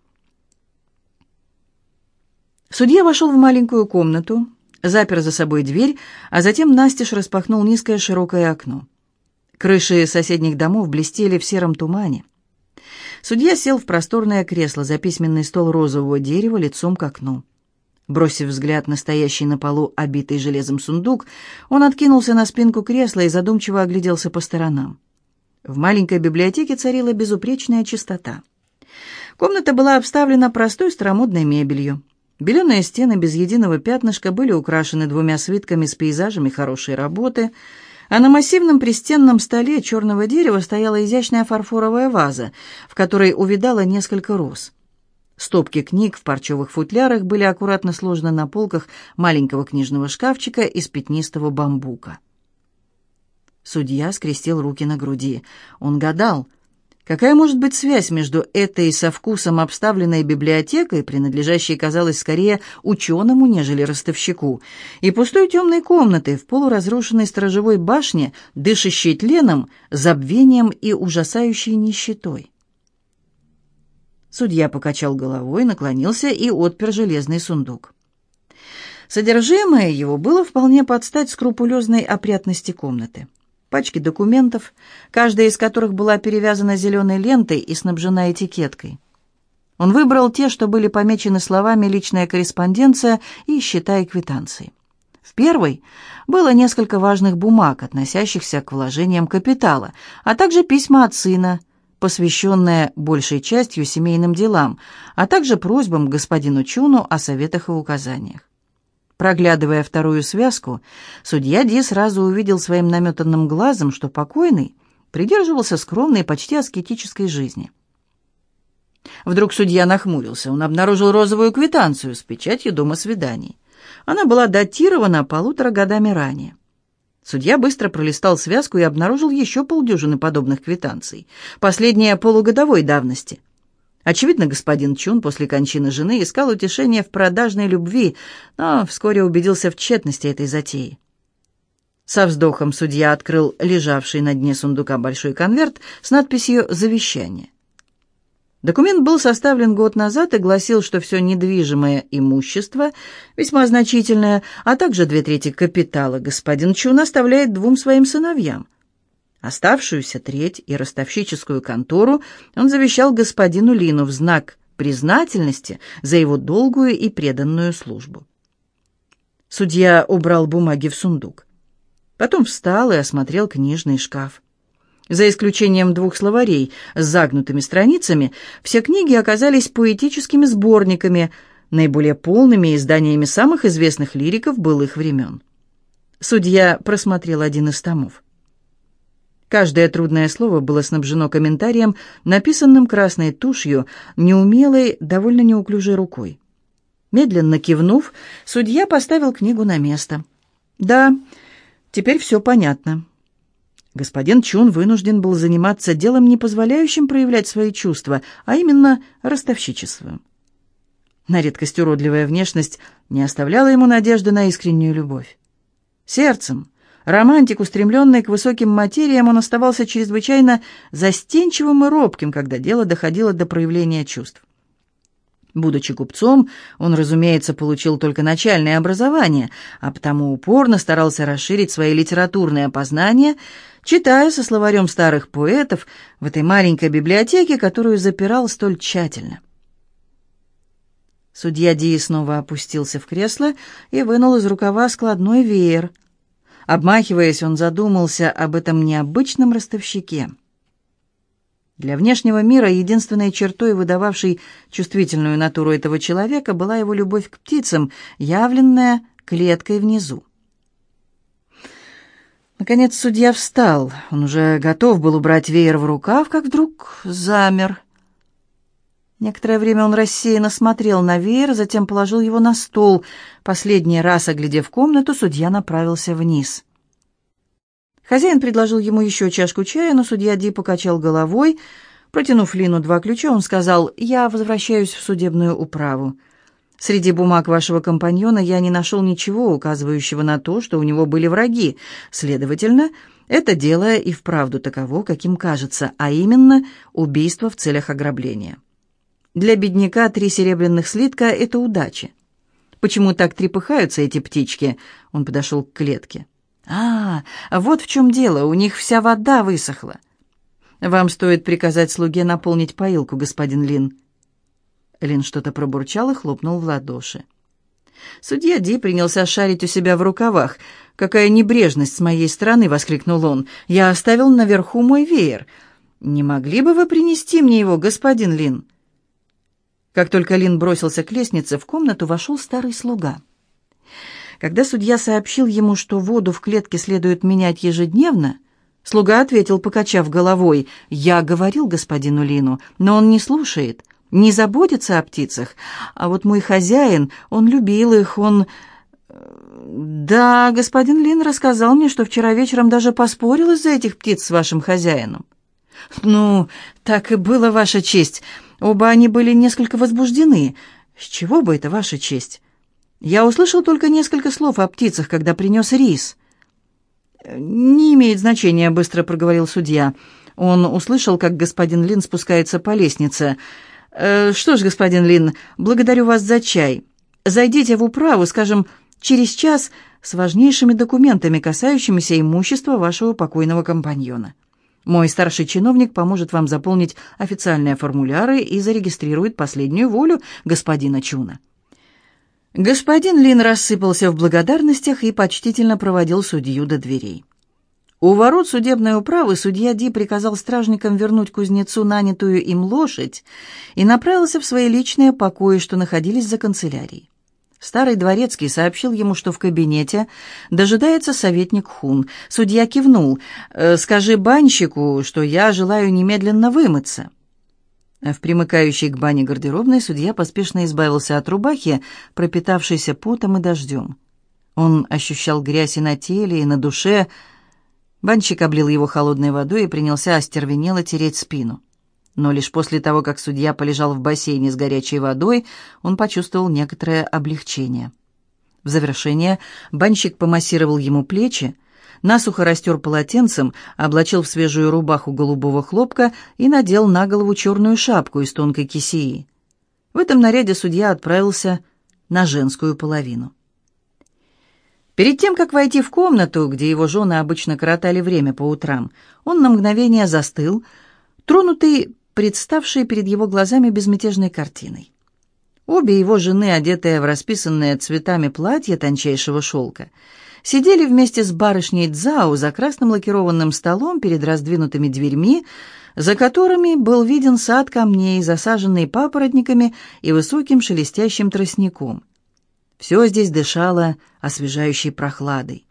Speaker 1: Судья вошел в маленькую комнату, запер за собой дверь, а затем настежь распахнул низкое широкое окно. Крыши соседних домов блестели в сером тумане. Судья сел в просторное кресло за письменный стол розового дерева лицом к окну. Бросив взгляд на стоящий на полу обитый железом сундук, он откинулся на спинку кресла и задумчиво огляделся по сторонам. В маленькой библиотеке царила безупречная чистота. Комната была обставлена простой старомодной мебелью. Беленые стены без единого пятнышка были украшены двумя свитками с пейзажами хорошей работы, а на массивном пристенном столе черного дерева стояла изящная фарфоровая ваза, в которой увидала несколько роз. Стопки книг в парчевых футлярах были аккуратно сложены на полках маленького книжного шкафчика из пятнистого бамбука. Судья скрестил руки на груди. Он гадал — Какая может быть связь между этой со вкусом обставленной библиотекой, принадлежащей, казалось, скорее ученому, нежели ростовщику, и пустой темной комнатой в полуразрушенной сторожевой башне, дышащей тленом, забвением и ужасающей нищетой? Судья покачал головой, наклонился и отпер железный сундук. Содержимое его было вполне под стать скрупулезной опрятности комнаты пачки документов, каждая из которых была перевязана зеленой лентой и снабжена этикеткой. Он выбрал те, что были помечены словами «личная корреспонденция» и «счета и квитанции». В первой было несколько важных бумаг, относящихся к вложениям капитала, а также письма от сына, посвященные большей частью семейным делам, а также просьбам господину Чуну о советах и указаниях. Проглядывая вторую связку, судья Ди сразу увидел своим наметанным глазом, что покойный придерживался скромной, почти аскетической жизни. Вдруг судья нахмурился. Он обнаружил розовую квитанцию с печатью дома свиданий. Она была датирована полутора годами ранее. Судья быстро пролистал связку и обнаружил еще полдюжины подобных квитанций, последняя полугодовой давности. Очевидно, господин Чун после кончины жены искал утешение в продажной любви, но вскоре убедился в тщетности этой затеи. Со вздохом судья открыл лежавший на дне сундука большой конверт с надписью «Завещание». Документ был составлен год назад и гласил, что все недвижимое имущество, весьма значительное, а также две трети капитала господин Чун оставляет двум своим сыновьям. Оставшуюся треть и ростовщическую контору он завещал господину Лину в знак признательности за его долгую и преданную службу. Судья убрал бумаги в сундук. Потом встал и осмотрел книжный шкаф. За исключением двух словарей с загнутыми страницами, все книги оказались поэтическими сборниками, наиболее полными изданиями самых известных лириков былых времен. Судья просмотрел один из томов. Каждое трудное слово было снабжено комментарием, написанным красной тушью, неумелой, довольно неуклюжей рукой. Медленно кивнув, судья поставил книгу на место. «Да, теперь все понятно». Господин Чун вынужден был заниматься делом, не позволяющим проявлять свои чувства, а именно ростовщичеством. На редкость уродливая внешность не оставляла ему надежды на искреннюю любовь. Сердцем, Романтик, устремленный к высоким материям, он оставался чрезвычайно застенчивым и робким, когда дело доходило до проявления чувств. Будучи купцом, он, разумеется, получил только начальное образование, а потому упорно старался расширить свои литературные познания, читая со словарем старых поэтов в этой маленькой библиотеке, которую запирал столь тщательно. Судья Ди снова опустился в кресло и вынул из рукава складной веер — Обмахиваясь, он задумался об этом необычном ростовщике. Для внешнего мира единственной чертой, выдававшей чувствительную натуру этого человека, была его любовь к птицам, явленная клеткой внизу. Наконец судья встал. Он уже готов был убрать веер в рукав, как вдруг замер. Некоторое время он рассеянно смотрел на веер, затем положил его на стол. Последний раз, оглядев комнату, судья направился вниз. Хозяин предложил ему еще чашку чая, но судья Ди покачал головой. Протянув Лину два ключа, он сказал, «Я возвращаюсь в судебную управу. Среди бумаг вашего компаньона я не нашел ничего, указывающего на то, что у него были враги. Следовательно, это дело и вправду таково, каким кажется, а именно убийство в целях ограбления». Для бедняка три серебряных слитка — это удача. Почему так трепыхаются эти птички? Он подошел к клетке. А, вот в чем дело, у них вся вода высохла. Вам стоит приказать слуге наполнить поилку, господин Лин. Лин что-то пробурчал и хлопнул в ладоши. Судья Ди принялся шарить у себя в рукавах. «Какая небрежность с моей стороны!» — воскликнул он. «Я оставил наверху мой веер. Не могли бы вы принести мне его, господин Лин?» Как только Лин бросился к лестнице, в комнату вошел старый слуга. Когда судья сообщил ему, что воду в клетке следует менять ежедневно, слуга ответил, покачав головой, «Я говорил господину Лину, но он не слушает, не заботится о птицах. А вот мой хозяин, он любил их, он...» «Да, господин Лин рассказал мне, что вчера вечером даже поспорил из-за этих птиц с вашим хозяином». «Ну, так и было, ваша честь». Оба они были несколько возбуждены. С чего бы это, Ваша честь? Я услышал только несколько слов о птицах, когда принес рис. «Не имеет значения», — быстро проговорил судья. Он услышал, как господин Лин спускается по лестнице. «Э, «Что ж, господин Лин, благодарю вас за чай. Зайдите в управу, скажем, через час с важнейшими документами, касающимися имущества вашего покойного компаньона». Мой старший чиновник поможет вам заполнить официальные формуляры и зарегистрирует последнюю волю господина Чуна». Господин Лин рассыпался в благодарностях и почтительно проводил судью до дверей. У ворот судебной управы судья Ди приказал стражникам вернуть кузнецу нанятую им лошадь и направился в свои личные покои, что находились за канцелярией. Старый дворецкий сообщил ему, что в кабинете дожидается советник Хун. Судья кивнул. «Э, «Скажи банщику, что я желаю немедленно вымыться». В примыкающей к бане гардеробной судья поспешно избавился от рубахи, пропитавшейся потом и дождем. Он ощущал грязь и на теле, и на душе. Банщик облил его холодной водой и принялся остервенело тереть спину. Но лишь после того, как судья полежал в бассейне с горячей водой, он почувствовал некоторое облегчение. В завершение банщик помассировал ему плечи, насухо растер полотенцем, облачил в свежую рубаху голубого хлопка и надел на голову черную шапку из тонкой кисеи. В этом наряде судья отправился на женскую половину. Перед тем, как войти в комнату, где его жены обычно коротали время по утрам, он на мгновение застыл, тронутый представшей перед его глазами безмятежной картиной. Обе его жены, одетые в расписанные цветами платья тончайшего шелка, сидели вместе с барышней Дзао за красным лакированным столом перед раздвинутыми дверьми, за которыми был виден сад камней, засаженный папоротниками и высоким шелестящим тростником. Все здесь дышало освежающей прохладой.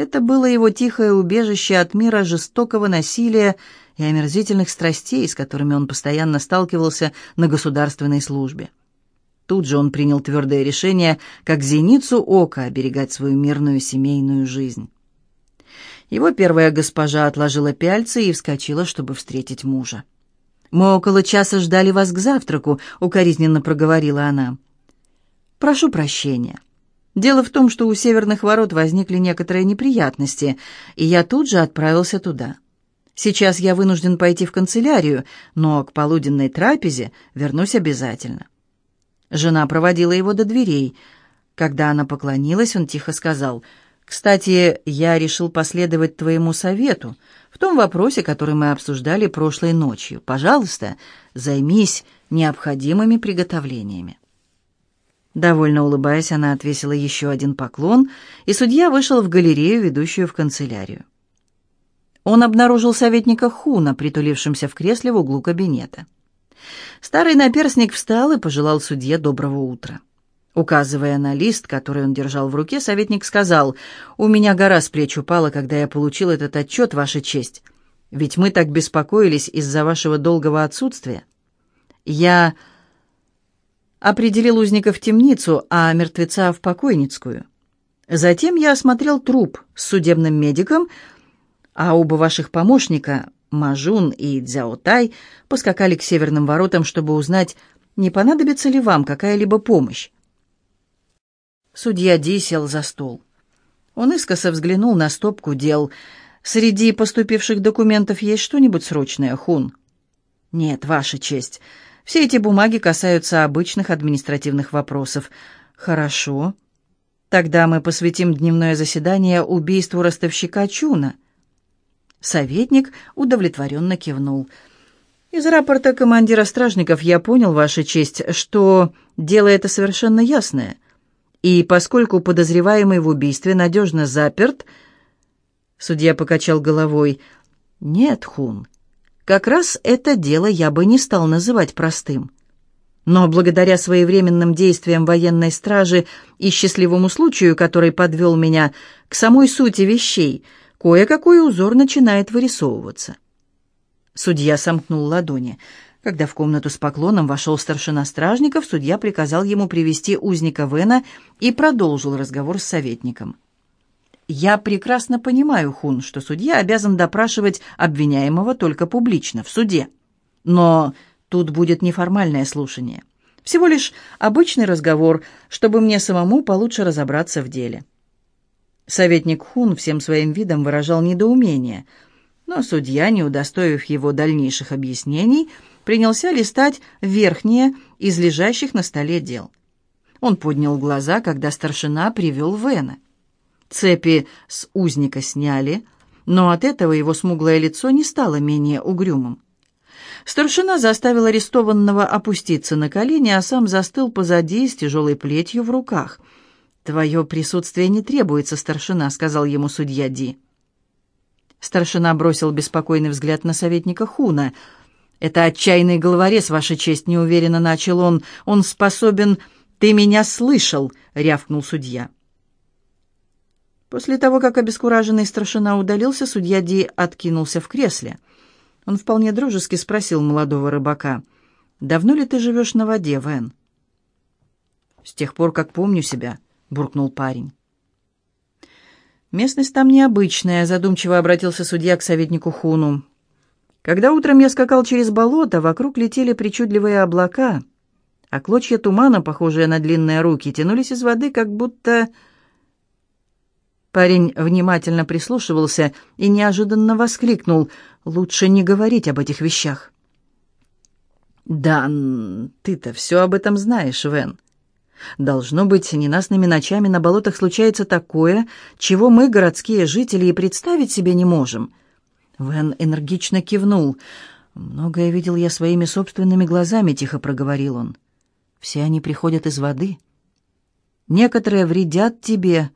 Speaker 1: Это было его тихое убежище от мира жестокого насилия и омерзительных страстей, с которыми он постоянно сталкивался на государственной службе. Тут же он принял твердое решение, как зеницу ока, оберегать свою мирную семейную жизнь. Его первая госпожа отложила пяльцы и вскочила, чтобы встретить мужа. «Мы около часа ждали вас к завтраку», — укоризненно проговорила она. «Прошу прощения. Дело в том, что у северных ворот возникли некоторые неприятности, и я тут же отправился туда. Сейчас я вынужден пойти в канцелярию, но к полуденной трапезе вернусь обязательно». Жена проводила его до дверей. Когда она поклонилась, он тихо сказал, «Кстати, я решил последовать твоему совету в том вопросе, который мы обсуждали прошлой ночью. Пожалуйста, займись необходимыми приготовлениями». Довольно улыбаясь, она отвесила еще один поклон, и судья вышел в галерею, ведущую в канцелярию. Он обнаружил советника Хуна, притулившимся в кресле в углу кабинета. Старый наперсник встал и пожелал судье доброго утра. Указывая на лист, который он держал в руке, советник сказал, «У меня гора с плеч упала, когда я получил этот отчет, Ваша честь. Ведь мы так беспокоились из-за вашего долгого отсутствия. Я определил узника в темницу, а мертвеца в покойницкую. Затем я осмотрел труп с судебным медиком, а оба ваших помощника, Мажун и Дзяотай, поскакали к северным воротам, чтобы узнать, не понадобится ли вам какая-либо помощь. Судья Ди сел за стол. Он искоса взглянул на стопку дел. «Среди поступивших документов есть что-нибудь срочное, Хун?» «Нет, Ваша честь. Все эти бумаги касаются обычных административных вопросов. Хорошо. Тогда мы посвятим дневное заседание убийству ростовщика Чуна. Советник удовлетворенно кивнул. Из рапорта командира стражников я понял, Ваша честь, что дело это совершенно ясное. И поскольку подозреваемый в убийстве надежно заперт, судья покачал головой. Нет, Хун, как раз это дело я бы не стал называть простым. Но благодаря своевременным действиям военной стражи и счастливому случаю, который подвел меня к самой сути вещей, кое-какой узор начинает вырисовываться. Судья сомкнул ладони. Когда в комнату с поклоном вошел старшина стражников, судья приказал ему привести узника Вена и продолжил разговор с советником. Я прекрасно понимаю, Хун, что судья обязан допрашивать обвиняемого только публично, в суде. Но тут будет неформальное слушание. Всего лишь обычный разговор, чтобы мне самому получше разобраться в деле. Советник Хун всем своим видом выражал недоумение, но судья, не удостоив его дальнейших объяснений, принялся листать верхние из лежащих на столе дел. Он поднял глаза, когда старшина привел Вена. Цепи с узника сняли, но от этого его смуглое лицо не стало менее угрюмым. Старшина заставил арестованного опуститься на колени, а сам застыл позади с тяжелой плетью в руках. «Твое присутствие не требуется, старшина», — сказал ему судья Ди. Старшина бросил беспокойный взгляд на советника Хуна. «Это отчаянный головорез, Ваша честь», — неуверенно начал он. «Он способен...» «Ты меня слышал!» — рявкнул судья. После того, как обескураженный старшина удалился, судья Ди откинулся в кресле. Он вполне дружески спросил молодого рыбака, «Давно ли ты живешь на воде, Вен?» «С тех пор, как помню себя», — буркнул парень. «Местность там необычная», — задумчиво обратился судья к советнику Хуну. Когда утром я скакал через болото, вокруг летели причудливые облака, а клочья тумана, похожие на длинные руки, тянулись из воды, как будто... Парень внимательно прислушивался и неожиданно воскликнул «Лучше не говорить об этих вещах». «Да, ты-то все об этом знаешь, Вен. Должно быть, ненастными ночами на болотах случается такое, чего мы, городские жители, и представить себе не можем». Вен энергично кивнул. «Многое видел я своими собственными глазами», — тихо проговорил он. «Все они приходят из воды. Некоторые вредят тебе,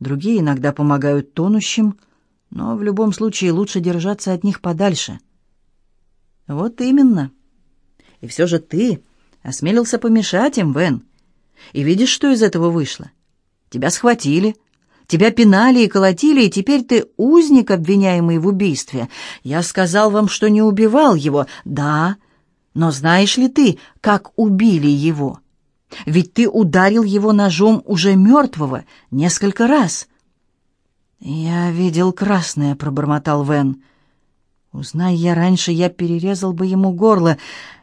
Speaker 1: другие иногда помогают тонущим, но в любом случае лучше держаться от них подальше». «Вот именно. И все же ты осмелился помешать им, Вен. И видишь, что из этого вышло? Тебя схватили». Тебя пинали и колотили, и теперь ты узник, обвиняемый в убийстве. Я сказал вам, что не убивал его. Да, но знаешь ли ты, как убили его? Ведь ты ударил его ножом уже мертвого несколько раз». «Я видел красное», — пробормотал Вен. «Узнай я раньше, я перерезал бы ему горло,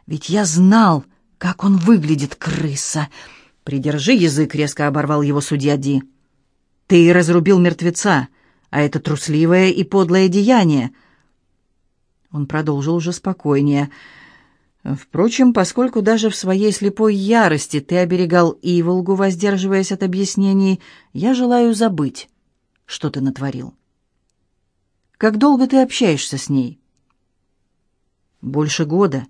Speaker 1: ведь я знал, как он выглядит, крыса». «Придержи язык», — резко оборвал его судья Ди. Ты разрубил мертвеца, а это трусливое и подлое деяние». Он продолжил уже спокойнее. «Впрочем, поскольку даже в своей слепой ярости ты оберегал Иволгу, воздерживаясь от объяснений, я желаю забыть, что ты натворил. Как долго ты общаешься с ней?» «Больше года.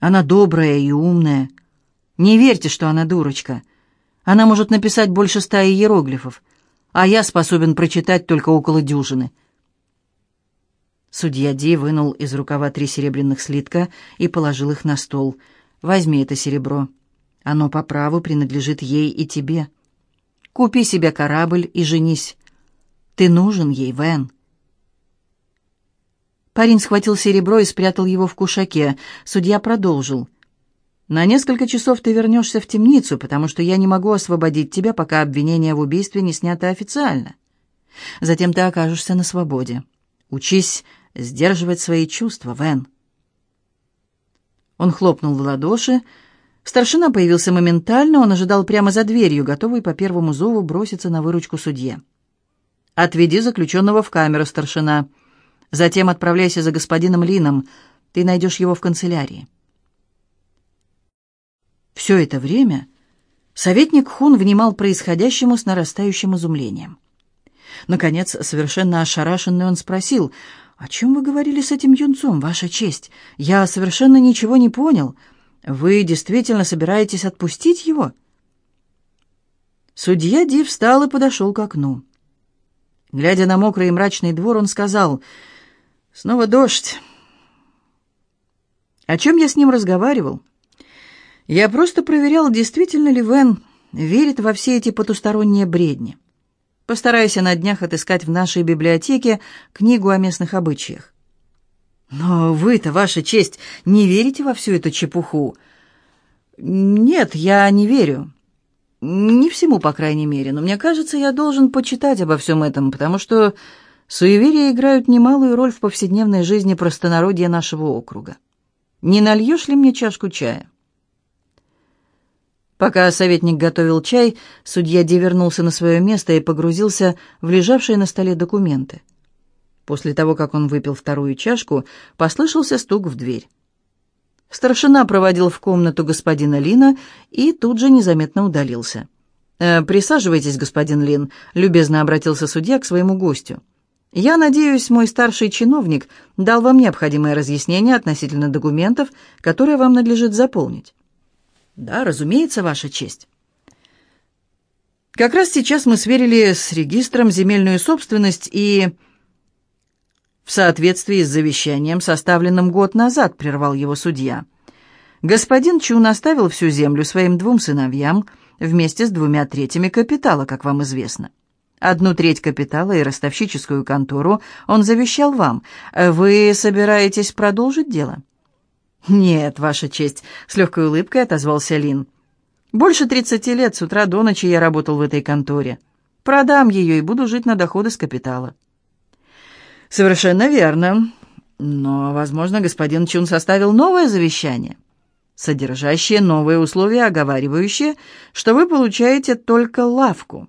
Speaker 1: Она добрая и умная. Не верьте, что она дурочка». Она может написать больше ста иероглифов, а я способен прочитать только около дюжины. Судья Ди вынул из рукава три серебряных слитка и положил их на стол. «Возьми это серебро. Оно по праву принадлежит ей и тебе. Купи себе корабль и женись. Ты нужен ей, Вен». Парень схватил серебро и спрятал его в кушаке. Судья продолжил. На несколько часов ты вернешься в темницу, потому что я не могу освободить тебя, пока обвинение в убийстве не снято официально. Затем ты окажешься на свободе. Учись сдерживать свои чувства, Вен. Он хлопнул в ладоши. Старшина появился моментально, он ожидал прямо за дверью, готовый по первому зову броситься на выручку судье. «Отведи заключенного в камеру, старшина. Затем отправляйся за господином Лином. Ты найдешь его в канцелярии». Все это время советник Хун внимал происходящему с нарастающим изумлением. Наконец, совершенно ошарашенный, он спросил, «О чем вы говорили с этим юнцом, Ваша честь? Я совершенно ничего не понял. Вы действительно собираетесь отпустить его?» Судья Ди встал и подошел к окну. Глядя на мокрый и мрачный двор, он сказал, «Снова дождь. О чем я с ним разговаривал?» Я просто проверял, действительно ли Вен верит во все эти потусторонние бредни. Постарайся на днях отыскать в нашей библиотеке книгу о местных обычаях. Но вы-то, ваша честь, не верите во всю эту чепуху? Нет, я не верю. Не всему, по крайней мере, но мне кажется, я должен почитать обо всем этом, потому что суеверия играют немалую роль в повседневной жизни простонародья нашего округа. Не нальешь ли мне чашку чая? Пока советник готовил чай, судья Ди вернулся на свое место и погрузился в лежавшие на столе документы. После того, как он выпил вторую чашку, послышался стук в дверь. Старшина проводил в комнату господина Лина и тут же незаметно удалился. «Э, «Присаживайтесь, господин Лин», — любезно обратился судья к своему гостю. «Я надеюсь, мой старший чиновник дал вам необходимое разъяснение относительно документов, которые вам надлежит заполнить». Да, разумеется, Ваша честь. Как раз сейчас мы сверили с регистром земельную собственность и... В соответствии с завещанием, составленным год назад, прервал его судья. Господин Чун оставил всю землю своим двум сыновьям вместе с двумя третьими капитала, как вам известно. Одну треть капитала и ростовщическую контору он завещал вам. Вы собираетесь продолжить дело?» «Нет, Ваша честь», — с легкой улыбкой отозвался Лин. «Больше тридцати лет с утра до ночи я работал в этой конторе. Продам ее и буду жить на доходы с капитала». «Совершенно верно. Но, возможно, господин Чун составил новое завещание, содержащее новые условия, оговаривающие, что вы получаете только лавку.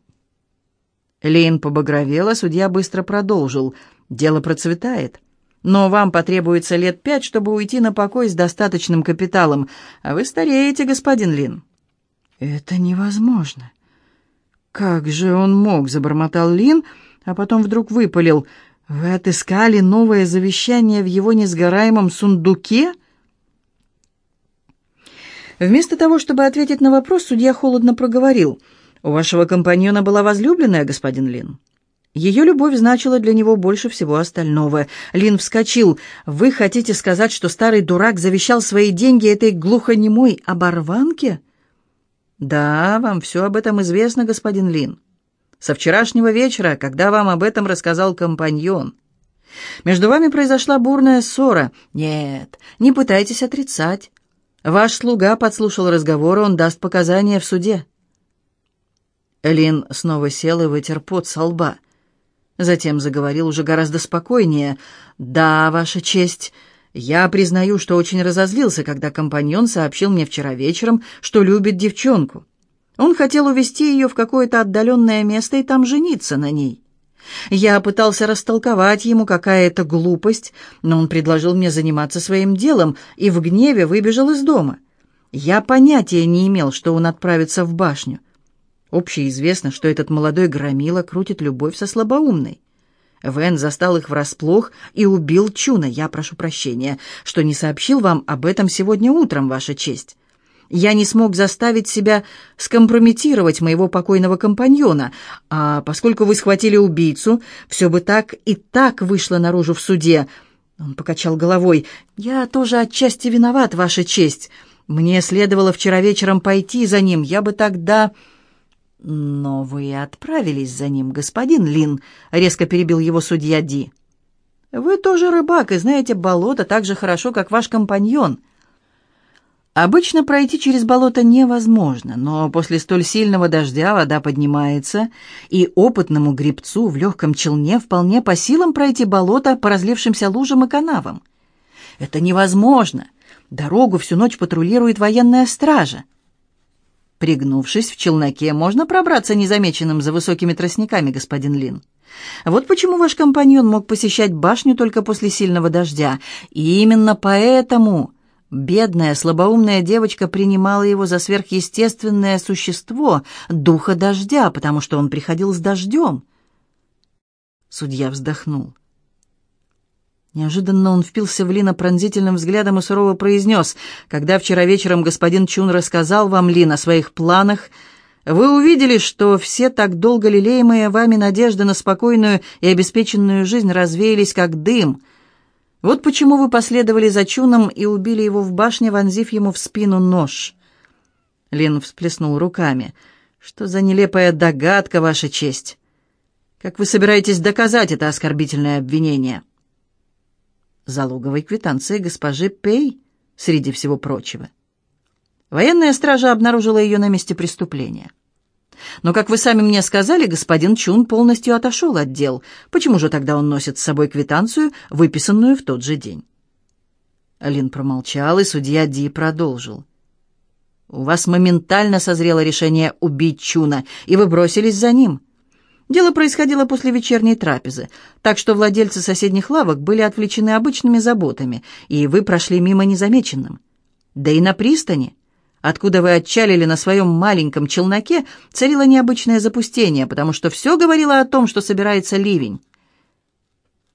Speaker 1: Лейн побагровела, судья быстро продолжил. «Дело процветает. Но вам потребуется лет пять, чтобы уйти на покой с достаточным капиталом, а вы стареете, господин Лин». «Это невозможно». «Как же он мог?» — забормотал Лин, а потом вдруг выпалил. «Вы отыскали новое завещание в его несгораемом сундуке?» Вместо того, чтобы ответить на вопрос, судья холодно проговорил. «У вашего компаньона была возлюбленная, господин Лин?» Ее любовь значила для него больше всего остального. Лин вскочил. «Вы хотите сказать, что старый дурак завещал свои деньги этой глухонемой оборванке?» «Да, вам все об этом известно, господин Лин. Со вчерашнего вечера, когда вам об этом рассказал компаньон. Между вами произошла бурная ссора. Нет, не пытайтесь отрицать. Ваш слуга подслушал разговор, он даст показания в суде». Лин снова сел и вытер пот со лба. Затем заговорил уже гораздо спокойнее. «Да, Ваша честь, я признаю, что очень разозлился, когда компаньон сообщил мне вчера вечером, что любит девчонку. Он хотел увезти ее в какое-то отдаленное место и там жениться на ней. Я пытался растолковать ему, какая это глупость, но он предложил мне заниматься своим делом и в гневе выбежал из дома. Я понятия не имел, что он отправится в башню. Общеизвестно, что этот молодой громила крутит любовь со слабоумной. Вен застал их врасплох и убил Чуна. Я прошу прощения, что не сообщил вам об этом сегодня утром, Ваша честь. Я не смог заставить себя скомпрометировать моего покойного компаньона, а поскольку вы схватили убийцу, все бы так и так вышло наружу в суде. Он покачал головой. «Я тоже отчасти виноват, Ваша честь. Мне следовало вчера вечером пойти за ним. Я бы тогда...» «Но вы отправились за ним, господин Лин», — резко перебил его судья Ди. «Вы тоже рыбак и знаете болото так же хорошо, как ваш компаньон». Обычно пройти через болото невозможно, но после столь сильного дождя вода поднимается, и опытному гребцу в легком челне вполне по силам пройти болото по разлившимся лужам и канавам. Это невозможно. Дорогу всю ночь патрулирует военная стража. Пригнувшись в челноке, можно пробраться незамеченным за высокими тростниками, господин Лин. Вот почему ваш компаньон мог посещать башню только после сильного дождя. И именно поэтому бедная, слабоумная девочка принимала его за сверхъестественное существо, духа дождя, потому что он приходил с дождем. Судья вздохнул. Неожиданно он впился в Лина пронзительным взглядом и сурово произнес, «Когда вчера вечером господин Чун рассказал вам, Лин, о своих планах, вы увидели, что все так долго лелеемые вами надежды на спокойную и обеспеченную жизнь развеялись как дым. Вот почему вы последовали за Чуном и убили его в башне, вонзив ему в спину нож». Лин всплеснул руками. «Что за нелепая догадка, Ваша честь? Как вы собираетесь доказать это оскорбительное обвинение?» Залоговой квитанции госпожи Пей, среди всего прочего. Военная стража обнаружила ее на месте преступления. Но, как вы сами мне сказали, господин Чун полностью отошел от дел. Почему же тогда он носит с собой квитанцию, выписанную в тот же день? Лин промолчал, и судья Ди продолжил. «У вас моментально созрело решение убить Чуна, и вы бросились за ним. Дело происходило после вечерней трапезы, так что владельцы соседних лавок были отвлечены обычными заботами, и вы прошли мимо незамеченным. Да и на пристани, откуда вы отчалили на своем маленьком челноке, царило необычное запустение, потому что все говорило о том, что собирается ливень.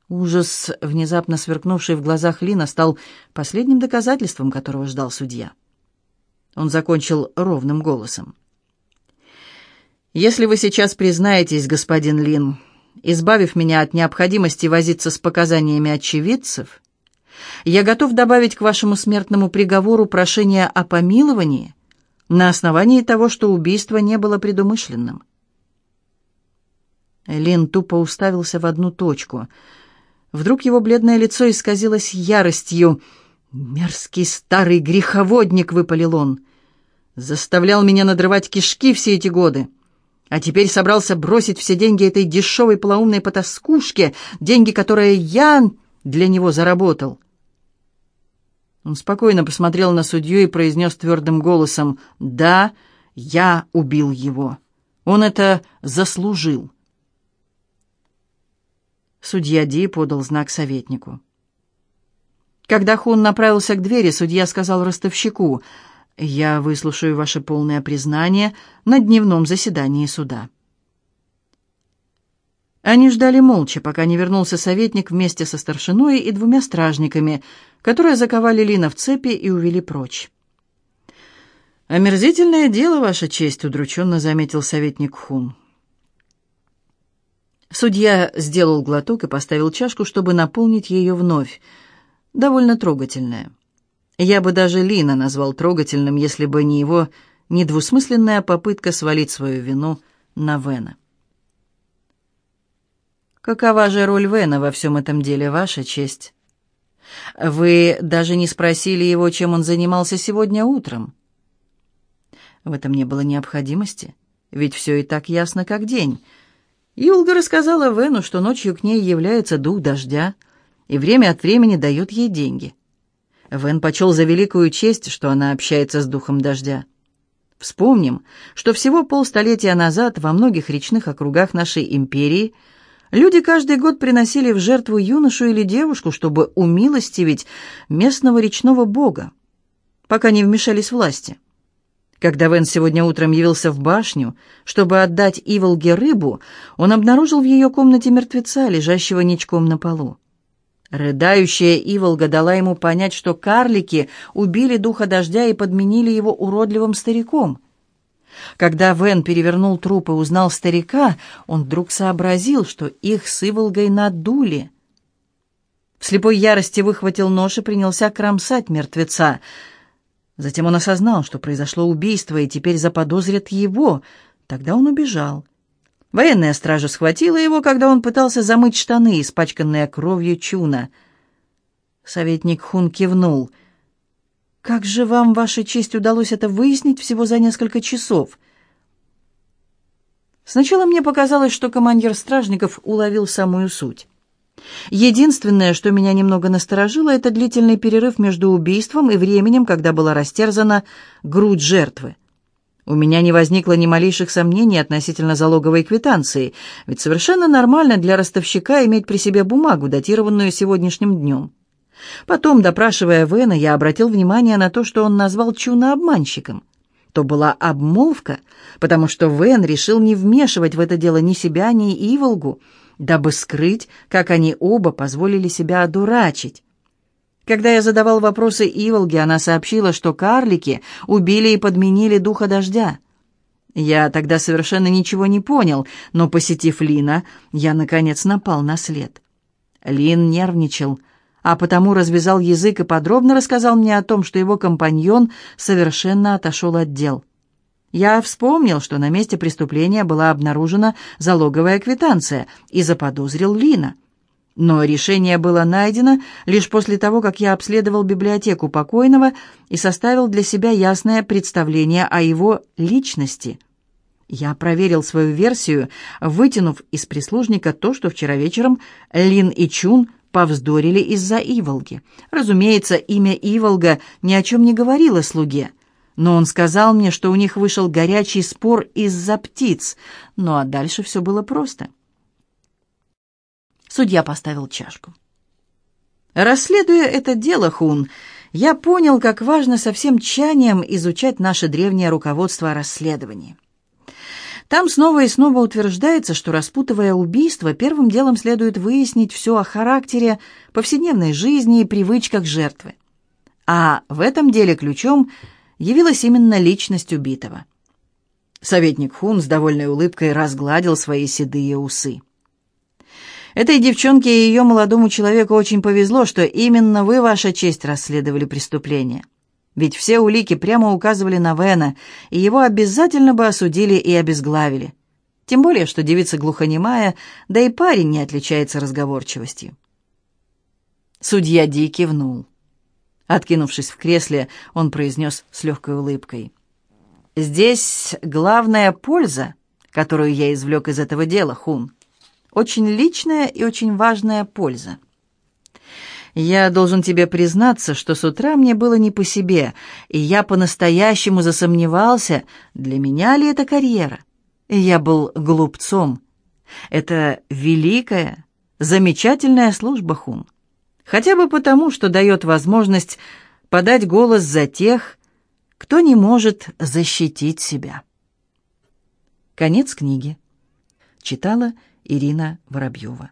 Speaker 1: Ужас, внезапно сверкнувший в глазах Лина, стал последним доказательством, которого ждал судья. Он закончил ровным голосом. Если вы сейчас признаетесь, господин Лин, избавив меня от необходимости возиться с показаниями очевидцев, я готов добавить к вашему смертному приговору прошение о помиловании на основании того, что убийство не было предумышленным. Лин тупо уставился в одну точку. Вдруг его бледное лицо исказилось яростью. «Мерзкий старый греховодник!» — выпалил он. «Заставлял меня надрывать кишки все эти годы а теперь собрался бросить все деньги этой дешевой полоумной потаскушке, деньги, которые я для него заработал. Он спокойно посмотрел на судью и произнес твердым голосом «Да, я убил его. Он это заслужил». Судья Ди подал знак советнику. Когда Хун направился к двери, судья сказал ростовщику, «Я выслушаю ваше полное признание на дневном заседании суда». Они ждали молча, пока не вернулся советник вместе со старшиной и двумя стражниками, которые заковали Лина в цепи и увели прочь. «Омерзительное дело, Ваша честь», — удрученно заметил советник Хун. Судья сделал глоток и поставил чашку, чтобы наполнить ее вновь. Довольно трогательное. Я бы даже Лина назвал трогательным, если бы не его недвусмысленная попытка свалить свою вину на Вена. Какова же роль Вена во всем этом деле, Ваша честь? Вы даже не спросили его, чем он занимался сегодня утром. В этом не было необходимости, ведь все и так ясно, как день. Юлга рассказала Вену, что ночью к ней является дух дождя и время от времени дает ей деньги. Вен почел за великую честь, что она общается с духом дождя. Вспомним, что всего полстолетия назад во многих речных округах нашей империи – Люди каждый год приносили в жертву юношу или девушку, чтобы умилостивить местного речного бога, пока не вмешались власти. Когда Вен сегодня утром явился в башню, чтобы отдать Иволге рыбу, он обнаружил в ее комнате мертвеца, лежащего ничком на полу. Рыдающая Иволга дала ему понять, что карлики убили духа дождя и подменили его уродливым стариком — когда Вен перевернул труп и узнал старика, он вдруг сообразил, что их с Иволгой надули. В слепой ярости выхватил нож и принялся кромсать мертвеца. Затем он осознал, что произошло убийство, и теперь заподозрят его. Тогда он убежал. Военная стража схватила его, когда он пытался замыть штаны, испачканные кровью чуна. Советник Хун кивнул — как же вам, Ваша честь, удалось это выяснить всего за несколько часов? Сначала мне показалось, что командир стражников уловил самую суть. Единственное, что меня немного насторожило, это длительный перерыв между убийством и временем, когда была растерзана грудь жертвы. У меня не возникло ни малейших сомнений относительно залоговой квитанции, ведь совершенно нормально для ростовщика иметь при себе бумагу, датированную сегодняшним днем. Потом, допрашивая Вена, я обратил внимание на то, что он назвал Чуна обманщиком. То была обмолвка, потому что Вен решил не вмешивать в это дело ни себя, ни Иволгу, дабы скрыть, как они оба позволили себя одурачить. Когда я задавал вопросы Иволге, она сообщила, что карлики убили и подменили духа дождя. Я тогда совершенно ничего не понял, но, посетив Лина, я, наконец, напал на след. Лин нервничал, — а потому развязал язык и подробно рассказал мне о том, что его компаньон совершенно отошел от дел. Я вспомнил, что на месте преступления была обнаружена залоговая квитанция, и заподозрил Лина. Но решение было найдено лишь после того, как я обследовал библиотеку покойного и составил для себя ясное представление о его личности. Я проверил свою версию, вытянув из прислужника то, что вчера вечером Лин и Чун – повздорили из-за Иволги. Разумеется, имя Иволга ни о чем не говорило слуге, но он сказал мне, что у них вышел горячий спор из-за птиц, ну а дальше все было просто. Судья поставил чашку. Расследуя это дело, Хун, я понял, как важно со всем тщанием изучать наше древнее руководство о расследовании. Там снова и снова утверждается, что, распутывая убийство, первым делом следует выяснить все о характере, повседневной жизни и привычках жертвы. А в этом деле ключом явилась именно личность убитого. Советник Хун с довольной улыбкой разгладил свои седые усы. Этой девчонке и ее молодому человеку очень повезло, что именно вы, ваша честь, расследовали преступление. Ведь все улики прямо указывали на Вена, и его обязательно бы осудили и обезглавили. Тем более, что девица глухонемая, да и парень не отличается разговорчивостью. Судья Ди кивнул. Откинувшись в кресле, он произнес с легкой улыбкой. «Здесь главная польза, которую я извлек из этого дела, Хун. Очень личная и очень важная польза. Я должен тебе признаться, что с утра мне было не по себе, и я по-настоящему засомневался, для меня ли это карьера. И я был глупцом. Это великая, замечательная служба, Хун. Хотя бы потому, что дает возможность подать голос за тех, кто не может защитить себя. Конец книги. Читала Ирина Воробьева.